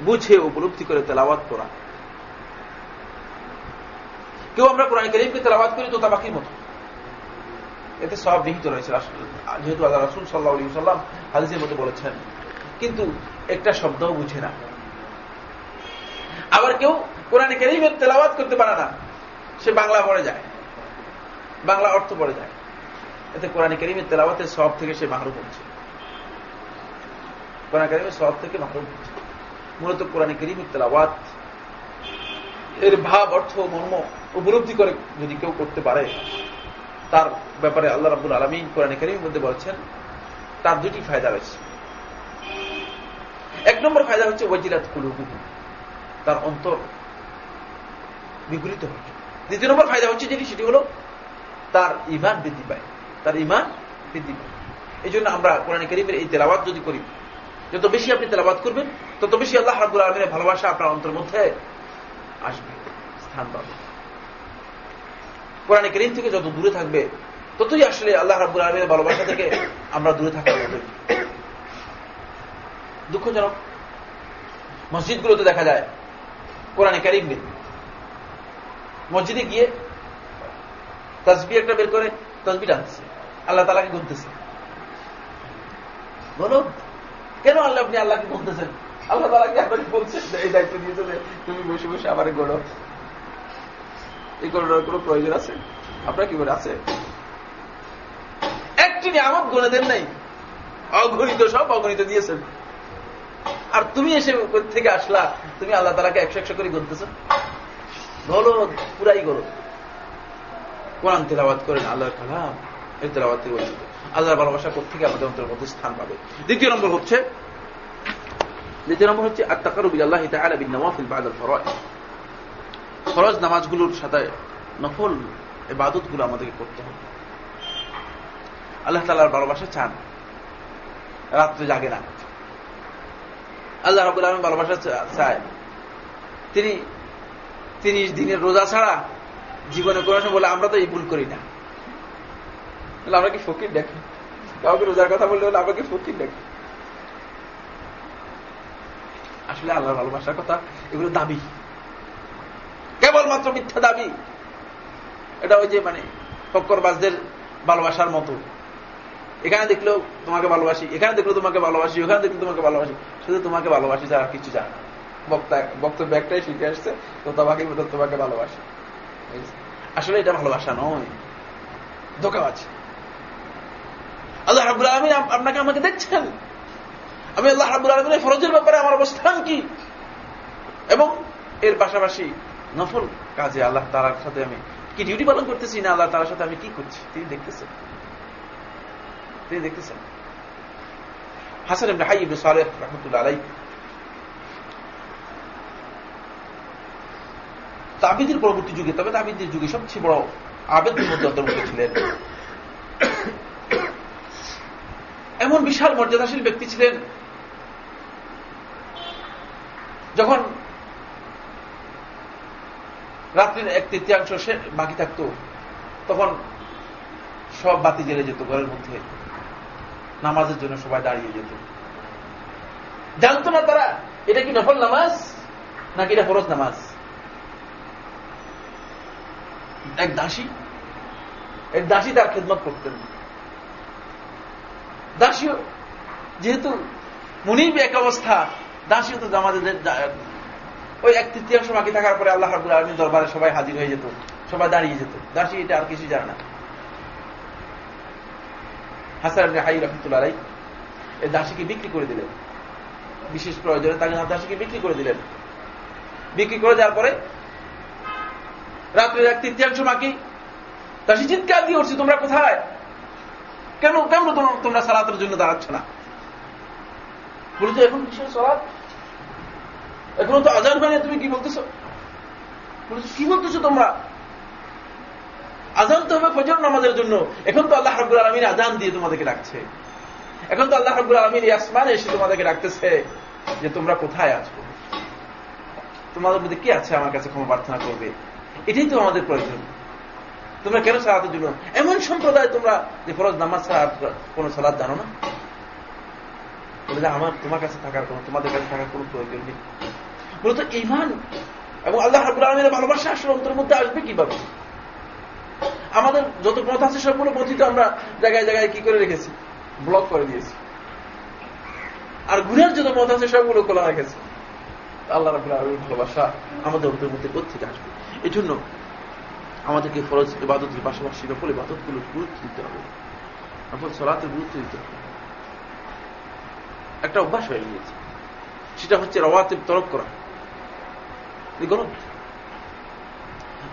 বুঝে উপলব্ধি করে তেলাওয়াত করা। কেউ আমরা কোরআন করিমকে তেলাওয়াত করি, তো তা বাকির মতো। এতে সব নিহিত রয়েছে যেহেতু আল্লাহ রাসুল সাল্লাহ আলী সাল্লাম হাদিসের মতো বলেছেন, কিন্তু একটা শব্দও বুঝে না। আবার কেউ কোরআনে করিমের তেলাওয়াত করতে পারে না, সে বাংলা পড়ে যায়, বাংলা অর্থ পড়ে যায়। এতে কোরআন করিমের তেলাওয়াতের সব থেকে সে মাহরুম হচ্ছে। কোরআন করিমের সব থেকে মাহরুম হচ্ছে। মূলত কোরআন করিমের তেলাওয়াত, এর ভাব, অর্থ, মর্ম উপলব্ধি করে যদি কেউ করতে পারে, তার ব্যাপারে আল্লাহ রাবুল আলমিন কোরআন করিমের মধ্যে বলছেন, তার দুটি ফায়দা রয়েছে। এক নম্বর ফায়দা হচ্ছে ওয়াজিরাত কুলুবু তার অন্তর বিপরীত হচ্ছে দ্বিতীয় নম্বর ফায়দা হচ্ছে যেটি, সেটি হল তার ইমান বৃদ্ধি পায়, তার ইমান বৃদ্ধি পায়। এই জন্য আমরা কোরআন করিমের এই তেলাবাদ যদি করি, যত বেশি আপনি তেলাবাদ করবেন, তত বেশি আল্লাহ রাবুল আলমিনের ভালোবাসা আপনার অন্তর মধ্যে আসবে, স্থান পাবে। কোরআন করিম থেকে যত দূরে থাকবে, ততই আসলে আল্লাহ রাবুল আলমের ভালোবাসা থেকে আমরা দূরে থাকার মতো দুঃখজনক, মসজিদগুলোতে দেখা যায়, কোরআনে কারিম নেই। মসজিদে গিয়ে তসবি একটা বের করে তসবি টানতেছে। আল্লাহ তালাকে গুনতেছে। বলো, কেন আল্লাহ আপনি আল্লাহকে গুনতেছেন আল্লাহ তালাকে আপনাকে বলছেন এই দায়িত্ব দিয়েছে তুমি বসে বসে আবার গড়ো এই গড়ার কোনো প্রয়োজন আছে? আপনার কি করে আছে? একটি নিয়ামত গুনে দেন নাই। অগণিত সব অগণিত দিয়েছেন। আর তুমি এসে থেকে আসলা, তুমি আল্লাহ তালাকে একশো একশো করে গুনতেছ। বলো পুরাই গলো কোরআন তেলাবাদ করেন, আল্লাহর কালাম। এই তেলাবাদ থেকে বলছিল আল্লাহর ভালোবাসা কোথেকে আমাদের অন্তর মধ্যে স্থান পাবে? দ্বিতীয় নম্বর হচ্ছে, দ্বিতীয় নম্বর হচ্ছে আত্মাকারুবি আল্লাহ তাআলা বিন নওয়াফিল বাদাল ফরজ ফরজ নামাজগুলোর সাথে নফল ইবাদতগুলো আমাদেরকে করতে হবে। আল্লাহ তালার ভালোবাসা চান। রাত্রে জাগে না। আল্লাহ রবুল আলম ভালোবাসা চায়। তিনি তিরিশ দিনের রোজা ছাড়া জীবনে কোনো সময় বলে, আমরা তো এই ভুল করি না। আমরা কি ফকির দেখি কাউকে রোজার কথা বললে হলে আমরা কি ফকির দেখি আসলে আল্লাহর ভালোবাসার কথা এগুলো দাবি। কেবলমাত্র মিথ্যা দাবি। এটা ওই যে মানে ফক্করবাজদের ভালোবাসার মতো। এখানে দেখলেও তোমাকে ভালোবাসি, এখানে দেখলেও তোমাকে ভালোবাসি, ওখানে দেখলে তোমাকে ভালোবাসি। শুধু তোমাকে ভালোবাসি যারা কিছু জানে বক্তা, বক্তব্য একটাই শিখে আসছে, তো তোমাকে তোমাকে ভালোবাসি। আসলে এটা ভালোবাসা নয়, ধোকাবাজ। আল্লাহ রাবুল আলমী আপনাকে আমাকে দেখছেন? আমি আল্লাহ রাবুল আলমিনের ফরজের ব্যাপারে আমার অবস্থান কি? এবং এর পাশাপাশি নফল। কাজে আল্লাহ তালার সাথে আমি কি ডিউটি পালন করতেছি না আল্লাহ তালার সাথে আমি কি করছি? তিনি দেখতেছেন। তিনি দেখতেছেন। হাসান ইবনে ইবনে সালেহ রহমতুল্লাহ আলাই তাবিদের পরবর্তী যুগে, তবে তাবিদের যুগে সবচেয়ে বড় আবেদের মধ্যে অন্তর্ভুক্ত ছিলেন। এমন বিশাল মর্যাদাশীল ব্যক্তি ছিলেন, যখন রাত্রির এক তৃতীয়াংশ সে বাকি থাকত, তখন সব বাতি জেলে যেত ঘরের মধ্যে। নামাজের জন্য সবাই দাঁড়িয়ে যেত। জানতো না তারা, এটা কি নফল নামাজ? নাকি এটা ফরজ নামাজ? এক দাসী এক দাসী তার খেদমত করতেন। দাসীও, যেহেতু মুনিব এক অবস্থা, দাসীও তো আমাদের ওই এক তৃতীয়াংশ বাকি থাকার পরে আল্লাহ রাবুল আলমীর দরবারে সবাই হাজির হয়ে যেত, সবাই দাঁড়িয়ে যেত। দাসী এটা আর কিছু জানে না। হাসান হাই রহমতুল্লাহ এই দাসীকে বিক্রি করে দিলেন। বিশেষ প্রয়োজনে তাকে দাসীকে বিক্রি করে দিলেন। বিক্রি করে যাওয়ার পরে রাত্রের এক তৃতীয়াংশ বাকি, দাসী চিৎকার দিয়ে উঠছি, তোমরা কোথায়? কেন কেন তোমরা সালাতের জন্য দাঁড়াচ্ছ না? বলে এখন কিসের সলাৎ এখনও তো আজান হয় তুমি কি বলতেছ? কি বলতেছো তোমরা? আজান তো হবে ফজর নামাজের জন্য। এখন তো আল্লাহ হাবুল আলমিন আজান দিয়ে তোমাদেরকে ডাকছে। এখন তো আল্লাহ হাবুল আলমিন ইয়াসমান এসে তোমাদেরকে ডাকতেছে যে তোমরা কোথায় আছো? তোমাদের মধ্যে কি আছে আমার কাছে ক্ষমা প্রার্থনা করবে? এটাই তো আমাদের প্রয়োজন। তোমরা কেন সালাতের জন্য? এমন সম্প্রদায় তোমরা যে ফরজ নামাজ ছাড়া কোন সালাদ জানো না? বলে আমার, তোমার কাছে থাকার কোন, তোমাদের কাছে থাকার কোন প্রয়োজন নেই। মূলত ইমান এবং আল্লাহ রাবুল আলমের ভালোবাসা আসলে অন্তরের মধ্যে আসবে কীভাবে? আমাদের যত পথ আছে সবগুলো পথই তো আমরা জায়গায় জায়গায় কি করে রেখেছি? ব্লক করে দিয়েছি। আর গুণের যত পথ আছে সবগুলো খোলা রেখেছি। আল্লাহ রাবুল আলমের ভালোবাসা আমাদের অন্তরের মধ্যে কোথেকে আসবে? এই জন্য আমাদেরকে ফরজ ইবাদতের পাশাপাশি নফল ইবাদতগুলো গুরুত্ব দিতে হবে। নফল সলাতের গুরুত্ব দিতে হবে। একটা অভ্যাস হয়ে গিয়েছে। সেটা হচ্ছে রওয়াতেব তরক করা। গলত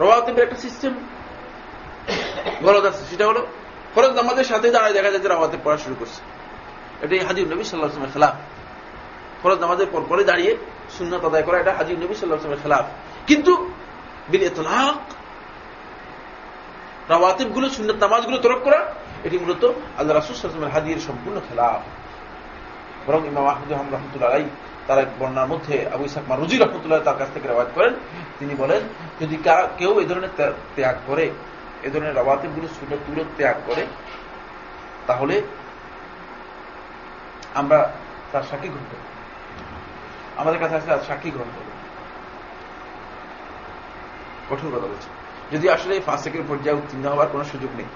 রওয়াতেবের একটা সিস্টেম গলত আছে সেটা হলো, ফরজ নামাজের সাথে দাঁড়ায় দেখা যায় যে রওয়াতেব পড়া শুরু করছে। এটাই হাজির নবী সাল্লাহ সময় খেলাফ। ফরজ নামাজের পর পরে দাঁড়িয়ে সুন্নত আদায় করা এটা হাজির নবী সাল্লাহ সময় খেলাফ। কিন্তু বিল এতলাক রাওয়াতিবগুলো নামাজগুলো তরক করা, এটি মূলত আল্লাহ রাসুলের হাদির সম্পূর্ণ খেলাফ। বরং ইমাম আহমদ রহমতুল্লাহ তার এক বর্ণার মধ্যে আবু ইসাক মারুজি রহমতুল্লাহ তার কাছ থেকে রেওয়াজ করেন। তিনি বলেন, যদি কেউ এ ধরনের ত্যাগ করে, এ ধরনের রাওয়াতিবগুলো সুন্নত তুলে ত্যাগ করে, তাহলে আমরা তার সাক্ষী গ্রহণ করব। আমাদের কাছে আসলে সাক্ষী গ্রহণ করব। কঠোর কথা বলছে। যদি আসলে এই ফাঁসেকের পর্যায়ে উত্তীর্ণ হওয়ার কোন সুযোগ নেই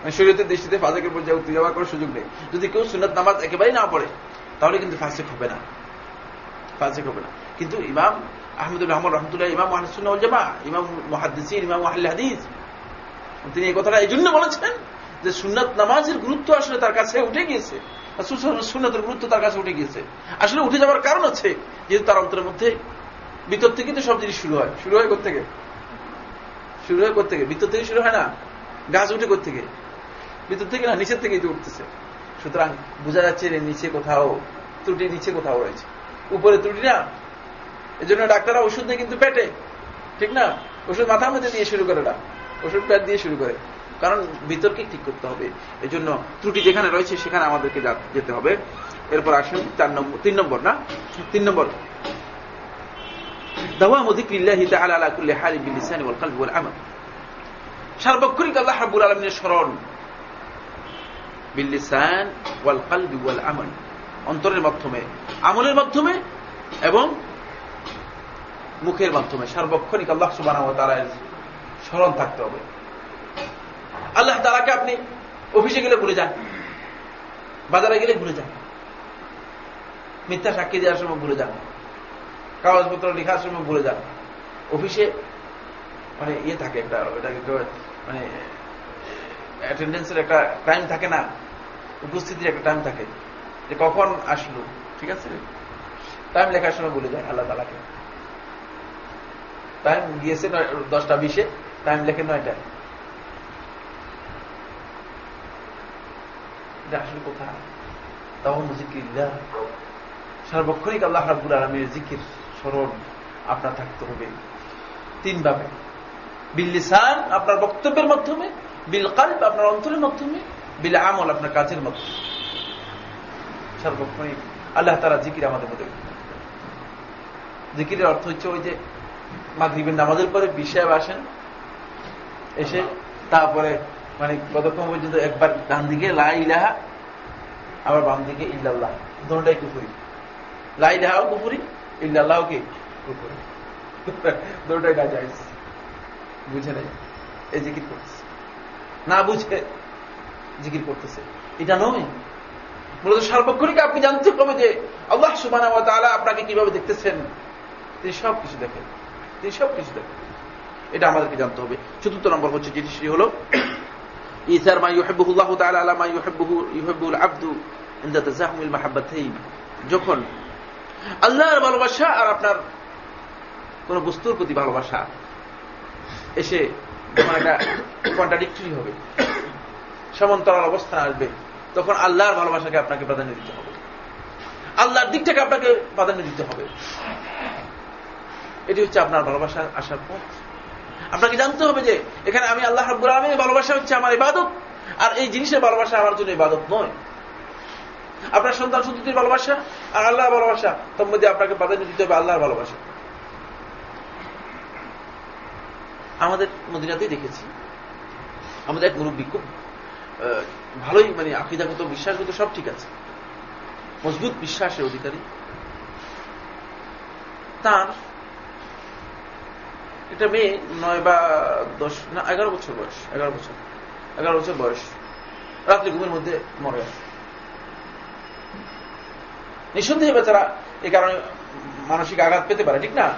মানে শরীয়তের দৃষ্টিতে ফাঁসেকের পর্যায়ে উত্তীর্ণ হওয়ার কোন সুযোগ নেই, যদি কেউ সুন্নত নামাজ একেবারেই না পড়ে, তাহলে কিন্তু ফাঁসেক হবে না। ফাঁসেক হবে না। কিন্তু ইমাম আহমদুল রহমান রহমতুল্লাহ ইমাম মাহসুল জামা ইমাম মহাদিসিন ইমাম আহ্ল হাদিস, তিনি এই কথাটা এই জন্য বলেছেন যে সুন্নত নামাজের গুরুত্ব আসলে তার কাছে উঠে গিয়েছে। সুন্নতের গুরুত্ব তার কাছে উঠে গিয়েছে। আসলে উঠে যাওয়ার কারণ আছে যেহেতু তার অন্তরের মধ্যে ভিতর থেকে তো সব জিনিস শুরু হয়। শুরু হয় থেকে শুরু হয় থেকে ভিতর থেকে শুরু হয় না? গাছ উঠে থেকে ভিতর থেকে না, নিচের থেকেই উঠতেছে। সুতরাং বোঝা যাচ্ছে নিচে কোথাও ত্রুটি, নিচে কোথাও রয়েছে। উপরে ত্রুটিটা এই জন্য ডাক্তাররা ওষুধ নিয়ে কিন্তু পেটে। ঠিক না? ওষুধ মাথার মধ্যে দিয়ে শুরু করে না ওষুধ পেট দিয়ে শুরু করে। কারণ বিতর্কে ঠিক করতে হবে। এই জন্য ত্রুটি যেখানে রয়েছে, সেখানে আমাদেরকে যেতে হবে। এরপর আসুন, চার নম্বর তিন নম্বর না? তিন নম্বর। সার্বক্ষণিক আল্লাহ হাবুল আলমিনের স্মরণ। বিল্লিসান ওয়াল কালবি ওয়াল আমল। অন্তরের মাধ্যমে, আমলের মাধ্যমে এবং মুখের মাধ্যমে। সার্বক্ষণিক আল্লাহ ওয়া তাআলার স্মরণ থাকতে হবে। আল্লাহ তাআলাকে আপনি অফিসে গেলে ভুলে যান, বাজারে গেলে ভুলে যান, মিথ্যা সাক্ষী দেওয়ার সময় ভুলে যান, কাগজপত্র লেখার সময় ভুলে যান। অফিসে মানে ইয়ে থাকে একটা ওটাকে মানে অ্যাটেন্ডেন্সের একটা টাইম থাকে না, উপস্থিতির একটা টাইম থাকে। যে কখন আসলো, ঠিক আছে? টাইম লেখার সময় ভুলে যায় আল্লাহ তালাকে টাইম গিয়েছে দশটা বিশে টাইম লেখে নয়টায়। আসলে কোথায়? তখন জিকির সার্বক্ষণিক আল্লাহ রাব্বুল আলমীর জিকির স্মরণ আপনার থাকতে হবে। তিনভাবে বিল্লিসান আপনার বক্তব্যের মাধ্যমে, বিল কাল্প আপনার অন্তরের মাধ্যমে, বিল আমল আপনার কাজের মাধ্যমে। সার্বক্ষণিক আল্লাহ তারা জিকির আমাদের মধ্যে জিকিরের অর্থ হচ্ছে ওই যে মাগরিবের নামাজের পরে বিষয় আসেন, এসে তারপরে মানে কতক্ষণ পর্যন্ত একবার ডান দিকে, লা ইলাহা, আবার বাম দিকে ইল্লাল্লাহ, দুটাই কুফুরি। লা ইলাহাও কুফুরি, ইল্লাল্লাহ কি? কুফুরি। দুটাই না যায় বুঝে নেই? এই জিকির করতেছে। না বুঝে জিকির করতেছে। এটা নয়। মূলত সার্বক্ষণিক আপনি জানতে হবে যে আল্লাহ সুবাহ আপনাকে কীভাবে দেখতেছেন। তিনি সব কিছু দেখেন। তিনি সব কিছু দেখেন। এটা আমাদেরকে জানতে হবে। চতুর্থ নম্বর হচ্ছে জিনিসটি হল, ইসার মা ইউহেবুল্লাহ তাআলা আলা মা ইউহেবুহু ইউহেবুল আব্দু ইনদা তাজাহুমিল মাহাব্বাতাইন। যখন আল্লাহর ভালোবাসা আর আপনার কোন বস্তুর প্রতি ভালোবাসা এসে যখন একটা কন্ট্রাডিক্টরি হবে, সমান্তরাল অবস্থান আসবে তখন আল্লাহর ভালোবাসাকে আপনাকে প্রাধান্য দিতে হবে। আল্লাহর দিকটাকে আপনাকে প্রাধান্য দিতে হবে। এটি হচ্ছে আপনার ভালোবাসা আসার পথ। আপনাকে জানতে হবে যে এখানে আমি আল্লাহ রাব্বুল আলামিনের ভালোবাসা হচ্ছে আমার ইবাদত, আর এই জিনিসের ভালোবাসা আমার জন্য ইবাদত নয়। আপনার সন্তান সন্ততির ভালোবাসা আর আল্লাহর ভালোবাসা, তোর মধ্যে আপনাকে প্রাধান্য দিতে হবে আল্লাহর ভালোবাসা। আমাদের মদিনাতেই দেখেছি, আমাদের এক মুরব্বী খুব ভালোই মানে আকিদাগত, বিশ্বাসগত সব ঠিক আছে। মজবুত বিশ্বাসের অধিকারী। তার একটা মেয়ে নয় বা দশ, না, এগারো বছর বয়স, এগারো বছর এগারো বছর বয়স। রাত্রি ঘুমের মধ্যে মরে আসে। নিঃসন্দেহে বেচারা এই কারণে মানসিক আঘাত পেতে পারে, ঠিক না?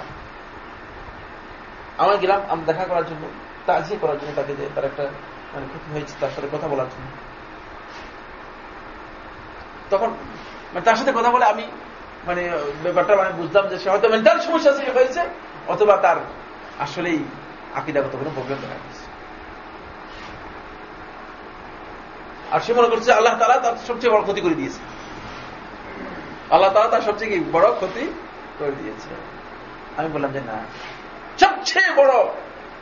আমার গেলাম আমি দেখা করার জন্য, তাজিয়ে করার জন্য তাকে যে তার একটা মানে ক্ষতি হয়েছে, তার সাথে কথা বলার জন্য। তখন মানে তার সাথে কথা বলে আমি মানে ব্যাপারটা মানে বুঝলাম যে সে হয়তো মেন্টাল সমস্যা সে হয়েছে, অথবা তার আসলেই আকিদাগত কোনো প্রবলেম দেখা গেছে আর সে মনে করছে আল্লাহ তালা তার সবচেয়ে বড় ক্ষতি করে দিয়েছে। আল্লাহ তালা তার সবচেয়ে বড় ক্ষতি করে দিয়েছে। আমি বললাম যে না, সবচেয়ে বড়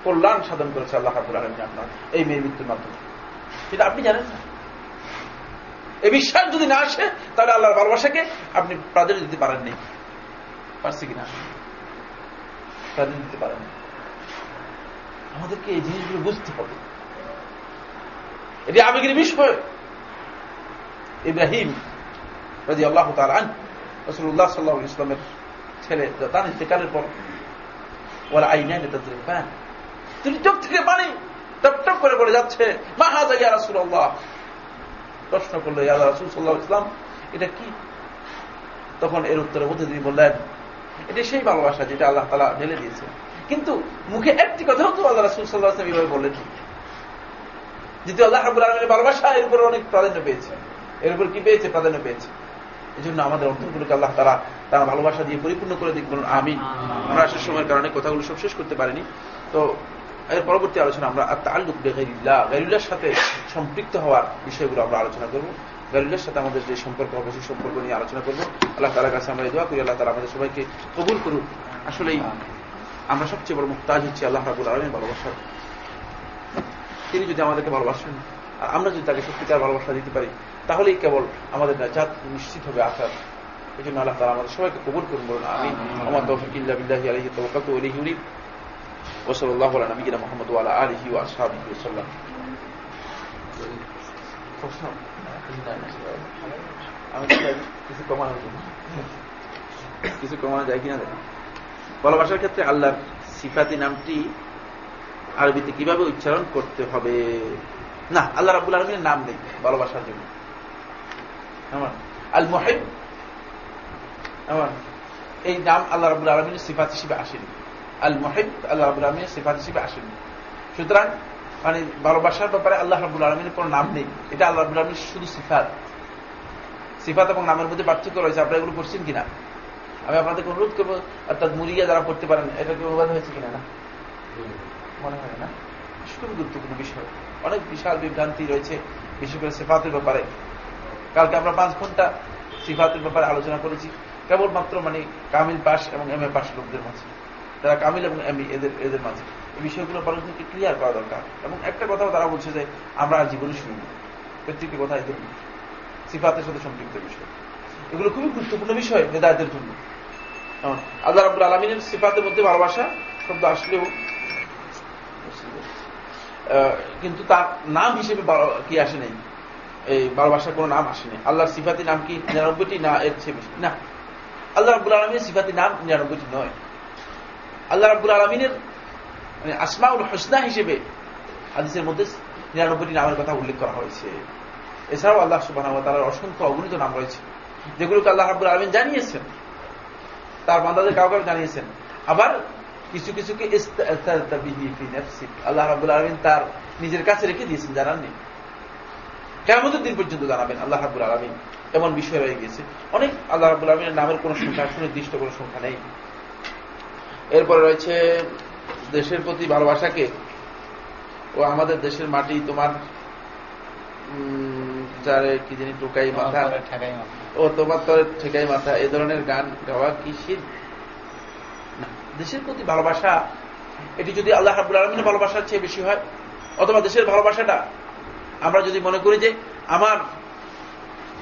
কল্যাণ সাধন করেছে আল্লাহ হাবুল আলমী আপনার, এই মেয়ের মৃত্যুর মাধ্যমে। সেটা আপনি জানেন না? এই বিশ্বাস যদি না আসে, তাহলে আল্লাহর ভালোবাসাকে আপনি প্রাধান্য দিতে পারেননি। পারছি কিনা? প্রাধান্য দিতে পারেন আমাদেরকে এই জিনিসগুলো বুঝতে হবে। এটি আবেগের বিষয় ইব্রাহিম রাজি আল্লাহ তার আন রসুল্লাহ সাল্লাহ ইসলামের ছেলে তার ইন্তেকালের পর। ওরা আইনা তাজরিফান। তিনি চোখ থেকে পানি টপ টপ করে পড়ে যাচ্ছে, মা হাজা ইয়া রাসুল আল্লাহ প্রশ্ন করল ইয়া রাসুল সাল্লাহ ইসলাম এটা কি? তখন এর উত্তরে তিনি বললেন এটা সেই ভালোবাসা যেটা আল্লাহ তালা ঢেলে দিয়েছে কিন্তু মুখে একটি কথাও তো আল্লাহ রাসুল সাল্লাহ আসলাম এইভাবে বললেন দ্বিতীয় আল্লাহ রাবুল আলমের ভালোবাসা এর উপরে অনেক প্রাধান্য পেয়েছে। এর উপর কি পেয়েছে? প্রাধান্য পেয়েছে। এই জন্য আমাদের অন্তরগুলোকে আল্লাহ তারা তারা ভালোবাসা দিয়ে পরিপূর্ণ করে দিক বলুন আমি আমরা আসার সময়ের কারণে কথাগুলো সব শেষ করতে পারিনি। তো এর পরবর্তী আলোচনা আমরা তাল্লুক বেগাইল্লাহ গাইরুল্লাহর সাথে সম্পৃক্ত হওয়ার বিষয়গুলো আমরা আলোচনা করব। গাইরুল্লাহর সাথে আমাদের যে সম্পর্ক হবে সেই সম্পর্ক নিয়ে আলোচনা করব। আল্লাহ তালার কাছে আমরা দোয়া করি আল্লাহ তালা আমাদের সবাইকে কবুল করুন আসলেই আমরা সবচেয়ে বড় মুক্তাজ হচ্ছি আল্লাহ রাবুল আলমের ভালোবাসার। তিনি যদি আমাদেরকে ভালোবাসেন আর আমরা যদি তাকে সত্যিকার ভালোবাসা দিতে পারি তাহলেই কেবল আমাদের নাজাত নিশ্চিত হবে আসার এই জন্য আল্লাহ তারা আমাদের সবাইকে কবুল করুন বলুন আমি আমার তৌফিক ইল্লা বিল্লাহি আলাইহি তাওয়াক্কালতু আমি কিছু কমানো যায় কিনা? ভালোবাসার ক্ষেত্রে আল্লাহর সিফাতি নামটি আরবিতে কীভাবে উচ্চারণ করতে হবে? না, আল্লাহ রাবুল আলমীর নাম নেই ভালোবাসার জন্য। আল মোহেব এই নাম আল্লাহ রাবুল আলমীর সিফাত হিসেবে আসেনি। আল মোহেব আল্লাহ রাবুল আলমীর সিফাত হিসেবে আসেনি। সুতরাং মানে ভালোবাসার ব্যাপারে আল্লাহ রাবুল আলমীর কোন নাম নেই। এটা আল্লাহ রাবুল আলমীর শুধু সিফাত। সিফাত এবং নামের মধ্যে পার্থক্য রয়েছে। আপনারা এগুলো করছেন কিনা? আমি আপনাদেরকে অনুরোধ করব, অর্থাৎ মুরিয়া যারা পড়তে পারেন, এটা কি অনুবাদ হয়েছে কিনা না? মনে হয় না। খুবই গুরুত্বপূর্ণ বিষয়। অনেক বিশাল বিভ্রান্তি রয়েছে, বিশেষ করে সিফাতের ব্যাপারে। কালকে আমরা পাঁচ ঘণ্টা সিফাতের ব্যাপারে আলোচনা করেছি। কেবলমাত্র মানে কামিল পাস এবং এম এ পাস লোকদের মাঝে। যারা কামিল এবং এম এদের এদের মাঝে। এই বিষয়গুলো মানুষদেরকে ক্লিয়ার করা দরকার। এবং একটা কথাও তারা বলছে যে, আমরা আর জীবনে শুনব প্রত্যেকটি কথা এদের সিফাতের সাথে সম্পৃক্ত বিষয়। এগুলো খুবই গুরুত্বপূর্ণ বিষয় মেদায়তের জন্য। আল্লাহ রাবুল আলমিনের সিফাতের মধ্যে ভালোবাসা শব্দ আসলেও কিন্তু তার নাম হিসেবে কি আসে নাই? এই ভালোবাসার কোন নাম আসেনি আল্লাহর সিফাতি নাম কি? নিরানব্বইটি? না, এর চেয়ে বেশি। না। আল্লাহ রাবুল আলমিনের সিফাতি নাম নিরানব্বইটি নয়। আল্লাহ রাবুল আলমিনের মানে আসমাউল হোসনা হিসেবে হাদিসের মধ্যে নিরানব্বইটি নামের কথা উল্লেখ করা হয়েছে। এছাড়াও আল্লাহ সুবাহ তার অসংখ্য অগণিত নাম রয়েছে, যেগুলোকে আল্লাহ রাবুল আলমিন জানিয়েছেন। তার বান্দাদের কাউকে জানিয়েছেন। আবার কিছু কিছুকে আল্লাহ রাবুল আলমিন তার নিজের কাছে রেখে দিয়েছেন, জানাননি। কেমন দিন পর্যন্ত জানাবেন আল্লাহ রাবুল আলমিন। এমন বিষয় রয়ে গেছে অনেক আল্লাহ রাবুল আলমিনের নামের কোন সংখ্যা, সুনির্দিষ্ট কোন সংখ্যা নেই। এরপরে রয়েছে দেশের প্রতি ভালোবাসাকে ও আমাদের দেশের মাটি তোমার যারে কি জানি টোকাই মাথা। ও তোমার তোর ঠেকাই মাথা। এ ধরনের গান গাওয়া কি শীত দেশের প্রতি ভালোবাসা এটি যদি আল্লাহ হাবুল আলমিনের ভালোবাসার চেয়ে বেশি হয় অথবা দেশের ভালোবাসাটা আমরা যদি মনে করি যে আমার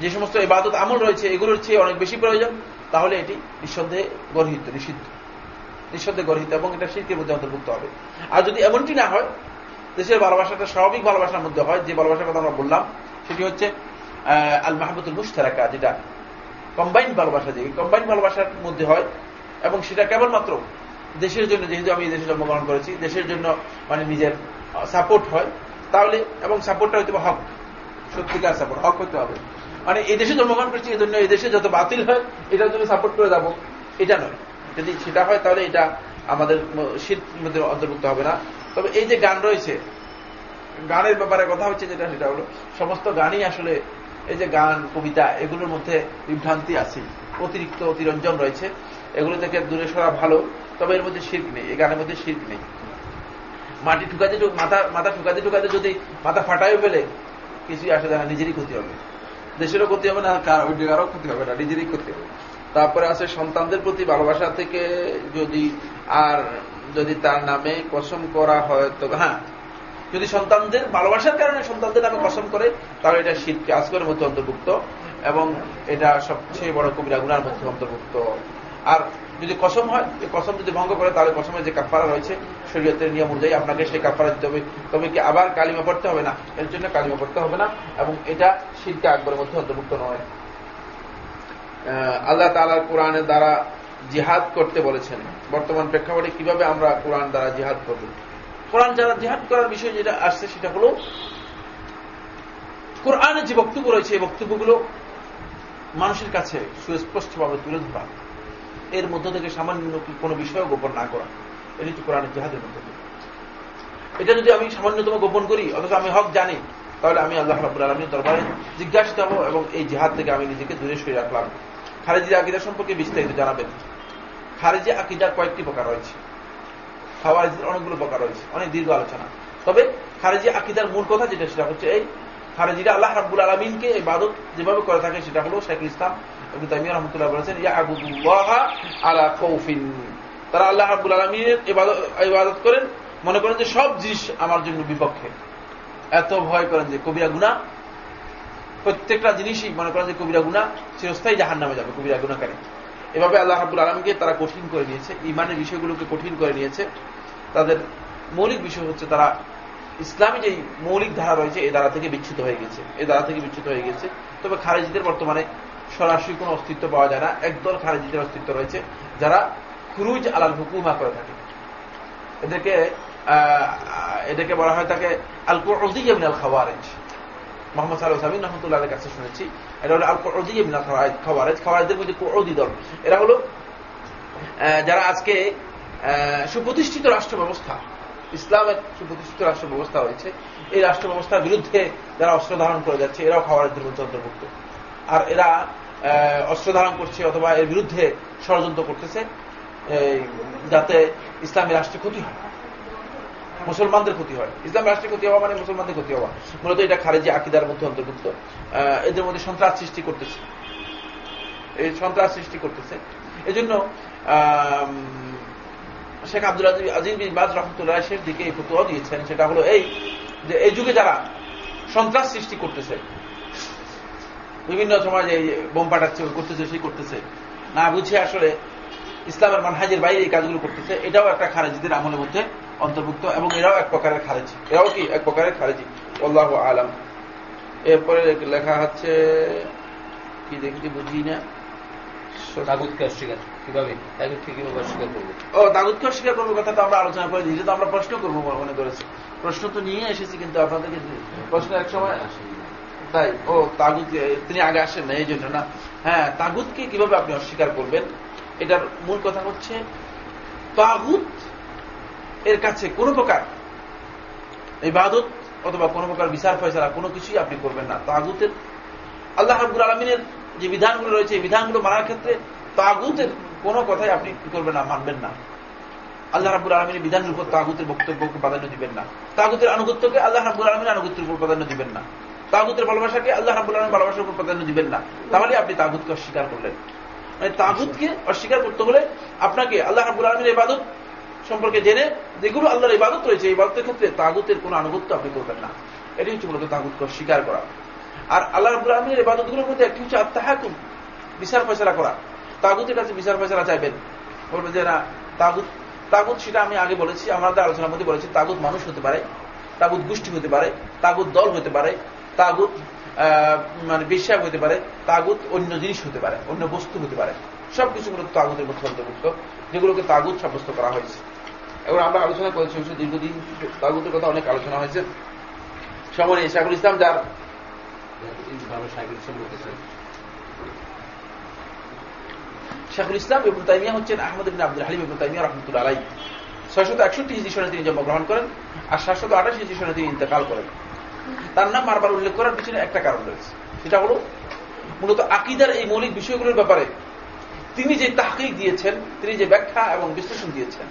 যে সমস্ত ইবাদত আমল রয়েছে এগুলোর চেয়ে অনেক বেশি প্রয়োজন তাহলে এটি নিঃসন্দেহে গর্হিত নিষিদ্ধ। নিঃসন্দেহে গর্হিত এবং এটা শিল্পের মধ্যে অন্তর্ভুক্ত হবে। আর যদি এমনটি না হয়, দেশের ভালোবাসাটা স্বাভাবিক ভালোবাসার মধ্যে হয়, যে ভালোবাসার কথা আমরা বললাম, সেটি হচ্ছে আল মাহবুতুল মুস্তারাকা যেটা কম্বাইন ভালোবাসা যে কম্বাইন ভালোবাসার মধ্যে হয়, এবং সেটা কেবলমাত্র দেশের জন্য, যেহেতু আমি দেশে জন্মগ্রহণ করেছি, দেশের জন্য মানে নিজের সাপোর্ট হয়, তাহলে, এবং সাপোর্টটা হয়তো হক, সত্যিকার সাপোর্ট হক হতে হবে। মানে এই দেশে জন্মগ্রহণ করছি, এই জন্য এই দেশে যত বাতিল হয়, এটার জন্য সাপোর্ট করে যাব, এটা নয়। যদি সেটা হয়, তাহলে এটা আমাদের শীত মধ্যে অন্তর্ভুক্ত হবে না। তবে এই যে গান রয়েছে, গানের ব্যাপারে কথা হচ্ছে যেটা, সেটা হলো সমস্ত গানই আসলে এই যে গান, কবিতা, এগুলোর মধ্যে বিভ্রান্তি আছে, অতিরিক্ত অতিরঞ্জন রয়েছে। এগুলো থেকে দূরে সরা ভালো, তবে এর মধ্যে শিল্প নেই, এই গানের মধ্যে শিল্প নেই। মাটি ঠুকাতে মাথা মাথা ঠুকাতে ঠুকাতে যদি মাথা ফাটাই ফেলে, কিছুই আসে যায় না নিজেরই ক্ষতি হবে। দেশেরও ক্ষতি হবে না, কারও ক্ষতি হবে না, নিজেরই ক্ষতি হবে। তারপরে আছে সন্তানদের প্রতি ভালোবাসা থেকে যদি আর যদি তার নামে কসম করা হয় তো হ্যাঁ যদি সন্তানদের ভালোবাসার কারণে সন্তানদের নামে কসম করে, তাহলে এটা শীতকে আজকের মধ্যে অন্তর্ভুক্ত এবং এটা সবচেয়ে বড় কবিরা গুনার মধ্যে অন্তর্ভুক্ত। আর যদি কসম হয় কসম যদি ভঙ্গ করে, তাহলে কসমের যে কাফারা রয়েছে, শরীয়তের নিয়ম অনুযায়ী আপনাকে সেই কাফারা দিতে হবে। তবে কি আবার কালিমা পড়তে হবে না? এর জন্য কালিমা পড়তে হবে না এবং এটা শীতকে আকবরের মধ্যে অন্তর্ভুক্ত নয়। আল্লাহ তালার কোরআনের দ্বারা জিহাদ করতে বলেছেন। বর্তমান প্রেক্ষাপটে কীভাবে আমরা কোরআন দ্বারা জিহাদ করব? কোরআন যারা জিহাদ করার বিষয় যেটা আসছে সেটা হল কোরআনের যে বক্তব্য রয়েছে, এই বক্তব্যগুলো মানুষের কাছে সুস্পষ্টভাবে তুলে ধরা। এর মধ্য থেকে সামান্য কোনো বিষয় গোপন না করা। এটি হচ্ছে কোরআনের জেহাদের মধ্যে এটা যদি আমি সামান্যতম গোপন করি, অথচ আমি হক জানি, তাহলে আমি আল্লাহ রাবুল আলমীর দরবারে জিজ্ঞাসিত হব এবং এই জেহাদ থেকে আমি নিজেকে দূরে সরে রাখলাম। খারেজি আকিদা সম্পর্কে বিস্তারিত জানাবেন। খারেজি আকিদার কয়েকটি প্রকার রয়েছে। খাওয়ারিজির অনেকগুলো প্রকার রয়েছে, অনেক দীর্ঘ আলোচনা। তবে খারেজি আকিদার মূল কথা যেটা, সেটা হচ্ছে এই, খারেজিরা আল্লাহ রাবুল আলমিনকে ইবাদত যেভাবে করে থাকে, সেটা হলো শেখুল ইসলাম এবং তামিয়া রহমতুল্লাহ বলেছেন তারা আল্লাহ রাবুল আলমিনের ইবাদত করেন, মনে করেন যে সব জিনিস আমার জন্য বিপক্ষে। এত ভয় করেন যে কবিরা গুণা প্রত্যেকটা জিনিসই মনে করেন যে কবিরা গুণা চিরস্থায়ী জাহান নামে যাবে, কবিরা গুণাকারী এভাবে আল্লাহ হাবুল আলমকে তারা কঠিন করে নিয়েছে ইমানের বিষয়গুলোকে কঠিন করে নিয়েছে। তাদের মৌলিক বিষয় হচ্ছে তারা ইসলামী যে মৌলিক ধারা রয়েছে এই ধারা থেকে বিচ্ছুত হয়ে গেছে এই ধারা থেকে বিচ্ছুত হয়ে গেছে। তবে খারেজিদের বর্তমানে সরাসরি কোনো অস্তিত্ব পাওয়া যায় না। একদল খারেজিদের অস্তিত্ব রয়েছে, যারা খুরুজ আলাল হুকুমা করে থাকে। এদেরকে এদেরকে বলা হয় তাকে আলকুর মিনাল খাওয়ারেজ। মোহাম্মদ সাল্লাহ সামিন রহমতুল্লাহ কাছে শুনেছি, এটা হলো খাওয়ারেজ খাওয়ারেজদের মধ্যে কুরদি দল এরা হলো যারা আজকে সুপ্রতিষ্ঠিত রাষ্ট্র ব্যবস্থা, ইসলামের সুপ্রতিষ্ঠিত রাষ্ট্র ব্যবস্থা হয়েছে, এই রাষ্ট্র ব্যবস্থার বিরুদ্ধে যারা অস্ত্র ধারণ করে যাচ্ছে, এরাও খাওয়ারেজদের মধ্যে অন্তর্ভুক্ত। আর এরা অস্ত্র ধারণ করছে অথবা এর বিরুদ্ধে ষড়যন্ত্র করতেছে যাতে ইসলামী রাষ্ট্রে ক্ষতি হয়। মুসলমানদের ক্ষতি হয়। ইসলাম রাষ্ট্রের ক্ষতি হওয়া মানে মুসলমানদের ক্ষতি হওয়া। মূলত এটা খারেজি আকিদার মধ্যে অন্তর্ভুক্ত। এদের মধ্যে সন্ত্রাস সৃষ্টি করতেছে। এই সন্ত্রাস সৃষ্টি করতেছে। এই জন্য শেখ আব্দুল আজিজ বিন বাজ রহমতুল্লাহ শেষ দিকে এই ফতুয়া দিয়েছেন। সেটা হলো এই যে এই যুগে যারা সন্ত্রাস সৃষ্টি করতেছে, বিভিন্ন সময় যে বোম পাঠাচ্ছে, করতেছে, সেই করতেছে। না বুঝে আসলে ইসলামের মানহাজের বাইরে এই কাজগুলো করতেছে। এটাও একটা খারেজিদের আমলের মধ্যে অন্তর্ভুক্ত এবং এরাও এক প্রকারের খারেজি। এরাও কি? এক প্রকারের খারেজি। আল্লাহ আলম। এরপরে লেখা হচ্ছে কি দেখি বুঝি না? তাগুতকে অস্বীকার। কীভাবে? তাগুতকে কীভাবে অস্বীকার করব? ও তাগুতকে অস্বীকার করব কথা তো আমরা আলোচনা করে দিয়েছি তো আমরা প্রশ্ন করব মনে করেছি। প্রশ্ন তো নিয়ে এসেছি কিন্তু আপনাদেরকে প্রশ্ন এক সময় তাই ও তাগুত তিনি আগে আসেন না এই জন্য না। হ্যাঁ তাগুতকে কীভাবে আপনি অস্বীকার করবেন? এটার মূল কথা হচ্ছে তাগুত এর কাছে কোন প্রকার ইবাদত অথবা কোন প্রকার বিচার ফয়সালা কোনো কিছুই আপনি করবেন না। তাগুতের আল্লাহ হাবুল আলমিনের যে বিধানগুলো রয়েছে, এই বিধানগুলো মানার ক্ষেত্রে তাগুতের কোন কথাই আপনি কি করবেন না, মানবেন না। আল্লাহ রাবুল আলমিনের বিধানের উপর তাগুতের বক্তব্যকে প্রাধান্য দিবেন না। তাগুতের আনুগত্যকে আল্লাহ রাবুল আলমিনের আনুগত্যের উপর প্রাধান্য দিবেন না। তাগুতের ভালোবাসাকে আল্লাহ রাবুল আলমের ভালোবাসার উপর প্রাধান্য দিবেন না। তাহলে আপনি তাগুতকে অস্বীকার করলেন। মানে তাগুতকে অস্বীকার করতে হলে আপনাকে আল্লাহ রাবুল আলমীর ইবাদত সম্পর্কে জেনে যেগুলো আল্লাহর ইবাদত রয়েছে, এই ইবাদতের ক্ষেত্রে তাগুতের কোন আনুগত্য আপনি করবেন না। এটি হচ্ছে মূলত তাগুতকে অস্বীকার করা। আর আল্লাহ রাবুল আলমীর ইবাদতগুলোর মধ্যে একটি হচ্ছে আত্মাহাকুম বিচার ফয়সলা করা। তাগুতের কাছে বিচার ফয়সলা চাইবেন। বলবে যে না, তাগুত তাগুত সেটা আমি আগে বলেছি আমাদের আলোচনার মধ্যে বলেছি, তাগুত মানুষ হতে পারে, তাগুত গোষ্ঠী হতে পারে, তাগুত দল হতে পারে, তাগুত মানে বিশ্বাস হতে পারে, তাগুত অন্য জিনিস হতে পারে, অন্য বস্তু হতে পারে। সবকিছু মূলত তাগুতের মধ্যে অন্তর্ভুক্ত, যেগুলোকে তাগুত সাব্যস্ত করা হয়েছে। এবার আমরা আলোচনা করেছি দীর্ঘদিন তাগুতের কথা অনেক আলোচনা হয়েছে। সময় শাহুল ইসলাম যার শাহুল ইসলাম এবং তাইমিয়া হচ্ছেন আহমদ ইবিন আব্দুল হালিম এবং তাইমিয়া রহমতুল্লাহ আলাই ছয়শত একষট্টি হিজি সনে তিনি জন্মগ্রহণ করেন আর সাতশত আঠাশ হিজি সনে তিনি ইন্তেকাল করেন। তার নাম বারবার উল্লেখ করার পিছনে একটা কারণ রয়েছে। সেটা হল মূলত আকিদার এই মৌলিক বিষয়গুলোর ব্যাপারে তিনি যে তাহকিক দিয়েছেন তিনি যে ব্যাখ্যা এবং বিশ্লেষণ দিয়েছেন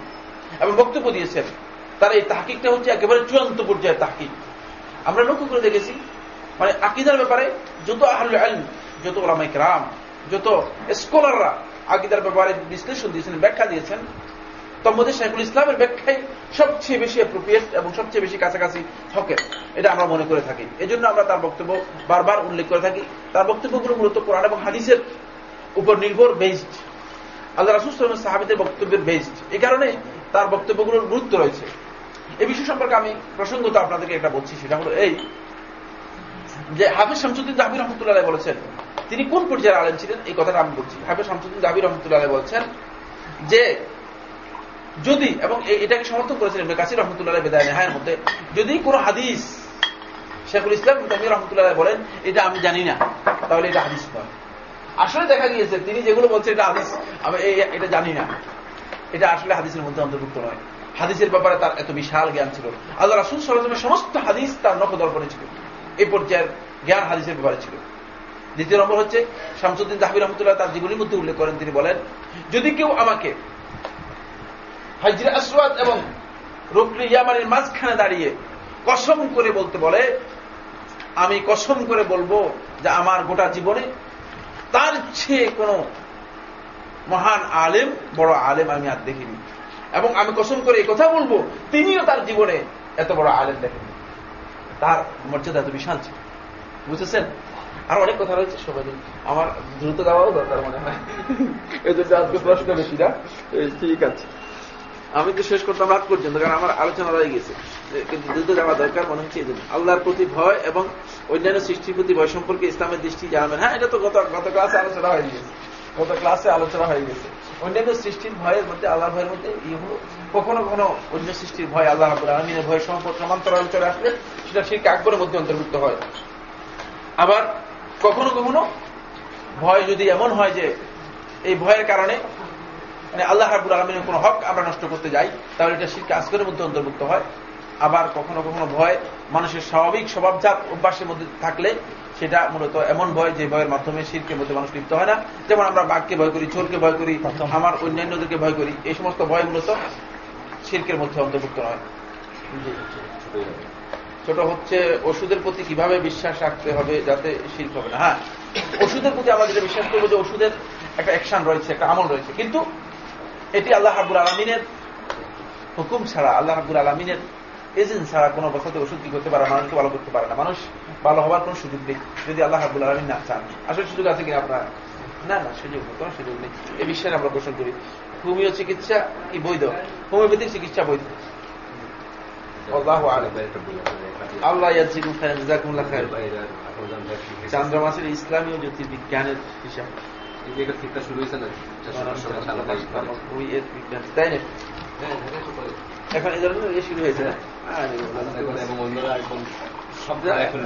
এবং বক্তব্য দিয়েছেন, তার এই তাহকিকটা হচ্ছে একেবারে চূড়ান্ত পর্যায়ে তাহকিক। আমরা লক্ষ্য করে দেখেছি মানে আকিদার ব্যাপারে যত আহল আইন যত ওলামাইক রাম যত স্কলাররা আকিদার ব্যাপারে বিশ্লেষণ দিয়েছেন, ব্যাখ্যা দিয়েছেন তোর মধ্যে ইসলামের ব্যাখ্যাই সবচেয়ে বেশি অ্যাপ্রোপ্রিয়েট এবং সবচেয়ে বেশি কাছাকাছি হকের, এটা আমরা মনে করে থাকি। এজন্য আমরা তার বক্তব্য বারবার উল্লেখ করে থাকি। তার বক্তব্যগুলো মূলত কোরআন এবং হাদিসের উপর নির্ভর বেসড আল্লাহ রাসুল সাহাবিদের বক্তব্যের বেসড এই কারণে তার বক্তব্যগুলোর গুরুত্ব রয়েছে। এই বিষয় সম্পর্কে আমি প্রসঙ্গত আপনাদেরকে একটা বলছি, সেটা হলো এই যে হাফিজ শামসুদ্দিন জাহির রহমতুল্লাহ বলেছেন, তিনি কোন পর্যায়ে আলেন ছিলেন? এই কথাটা আমি বলছি। হাফিজ শামসুদ্দিন জাহির রহমতুল্লাহ বলছেন যে যদি, এবং এটাকে সমর্থন করেছিলেন কাসির রহমতুল্লাহ বেদায় নেহায়ের মধ্যে, যদি কোন হাদিস শেখুল ইসলাম রহমতুল্লাহ বলেন, এটা আমি জানি না। তাহলে এটা হাদিস নয়। আসলে দেখা গিয়েছে, তিনি যেগুলো বলছেন এটা হাদিস, আমি এটা জানি না। এটা আসলে হাদিসের মধ্যে অন্তর্ভুক্ত নয়। হাদিসের ব্যাপারে তার এত বিশাল জ্ঞান ছিল। আল্লাহ রাসুল সরজমের সমস্ত হাদিস তার নখদর্পণে ছিল। এই পর্যায়ের জ্ঞান হাদিসের ব্যাপারে ছিল। দ্বিতীয় নম্বর হচ্ছে, শামসুদ্দিন তাহবির রহমতুল্লাহ তার জীবনীর মধ্যে উল্লেখ করেন, তিনি বলেন, যদি কেউ আমাকে হাজির আসওয়াদ এবং রুকনি ইয়ামানের মাঝখানে দাঁড়িয়ে কসম করে বলতে বলে, আমি কসম করে বলব যে আমার গোটা জীবনে তার চেয়ে কোন মহান আলেম, বড় আলেম আমি আর দেখিনি। এবং আমি কসম করে এই কথা বলব, তিনিও তার জীবনে এত বড় আলেম দেখেন তার মর্যাদা এত বিশাল ছিল। বুঝেছেন? আর অনেক কথা রয়েছে, সবাই। আমার দ্রুত দেওয়াও দরকার মনে হয়। এদের জন্য আজকে প্রশ্ন বেশি না। ঠিক আছে। আমি তো শেষ করতাম রাত পর্যন্ত, কারণ আমার আলোচনা রয়ে গেছে। কিন্তু দ্রুত যাওয়া দরকার, মনে হচ্ছে এই আল্লাহর প্রতি ভয় এবং অন্যান্য সৃষ্টির প্রতি ভয় সম্পর্কে ইসলামের দৃষ্টি জানাবেন হ্যাঁ এটা তো গত গত ক্লাসে আলোচনা হয়ে গেছে। গত ক্লাসে আলোচনা হয়ে গেছে। অন্যান্য সৃষ্টির ভয়ের মধ্যে আল্লাহ ভয়ের মধ্যে হলো কখনো কখনো অন্য সৃষ্টির ভয়, আল্লাহ রাবুল আলমিনের ভয় সম্পর্কে সমান্তরাল চলে আসলে সেটা সেই কাকবরের মধ্যে অন্তর্ভুক্ত হয়। আবার কখনো কখনো ভয় যদি এমন হয় যে, এই ভয়ের কারণে মানে আল্লাহ রাবুল আলমিনের কোন হক আমরা নষ্ট করতে যাই তাহলে এটা শিরকে আসগরের মধ্যে অন্তর্ভুক্ত হয়। আবার কখনো কখনো ভয় মানুষের স্বাভাবিক স্বভাবজাত অভ্যাসের মধ্যে থাকলে সেটা মূলত এমন ভয় যে ভয়ের মাধ্যমে শিরকের মধ্যে মানুষ লিপ্ত হয় না। যেমন আমরা বাঘকে ভয় করি চোরকে ভয় করি আমার অন্যান্যদেরকে ভয় করি এই সমস্ত ভয় মূলত শিরকের মধ্যে অন্তর্ভুক্ত নয়। ছোট হচ্ছে ওষুধের প্রতি কীভাবে বিশ্বাস রাখতে হবে যাতে শিল্প হবে না? হ্যাঁ ওষুধের প্রতি আমরা যেটা বিশ্বাস করব যে ওষুধের একটা অ্যাকশন রয়েছে একটা আমল রয়েছে। কিন্তু এটি আল্লাহ হাবুল আলমিনের হুকুম ছাড়া আল্লাহ হাবুল আলমিনের এজেন্ট ছাড়া কোনো অবস্থাতে ওষুধ কি করতে পারে মানুষকে ভালো করতে পারে না। মানুষ ভালো হওয়ার কোনো সুযোগ নেই যদি আল্লাহ হাবুল আলমিন না চান। আসলে সুযোগ আছে কিনা আপনার? না না সুযোগ নেই কোনো সুযোগ নেই। এই বিষয়ে আমরা পোষণ করি হোমিও চিকিৎসা কি বৈধ? হোমিওপ্যাথিক চিকিৎসা বৈধ? আল্লাহ আলম আল্লাহ ইয়াজিকুম খায়রান জাযাকুমুল্লাহ খায়র চান্দ্র মাসের ইসলামী ও জ্যোতির্বিজ্ঞানের হিসাব। এখন এই ধরনের শুরু হয়েছে না এবং অন্যরা একদম সব এখন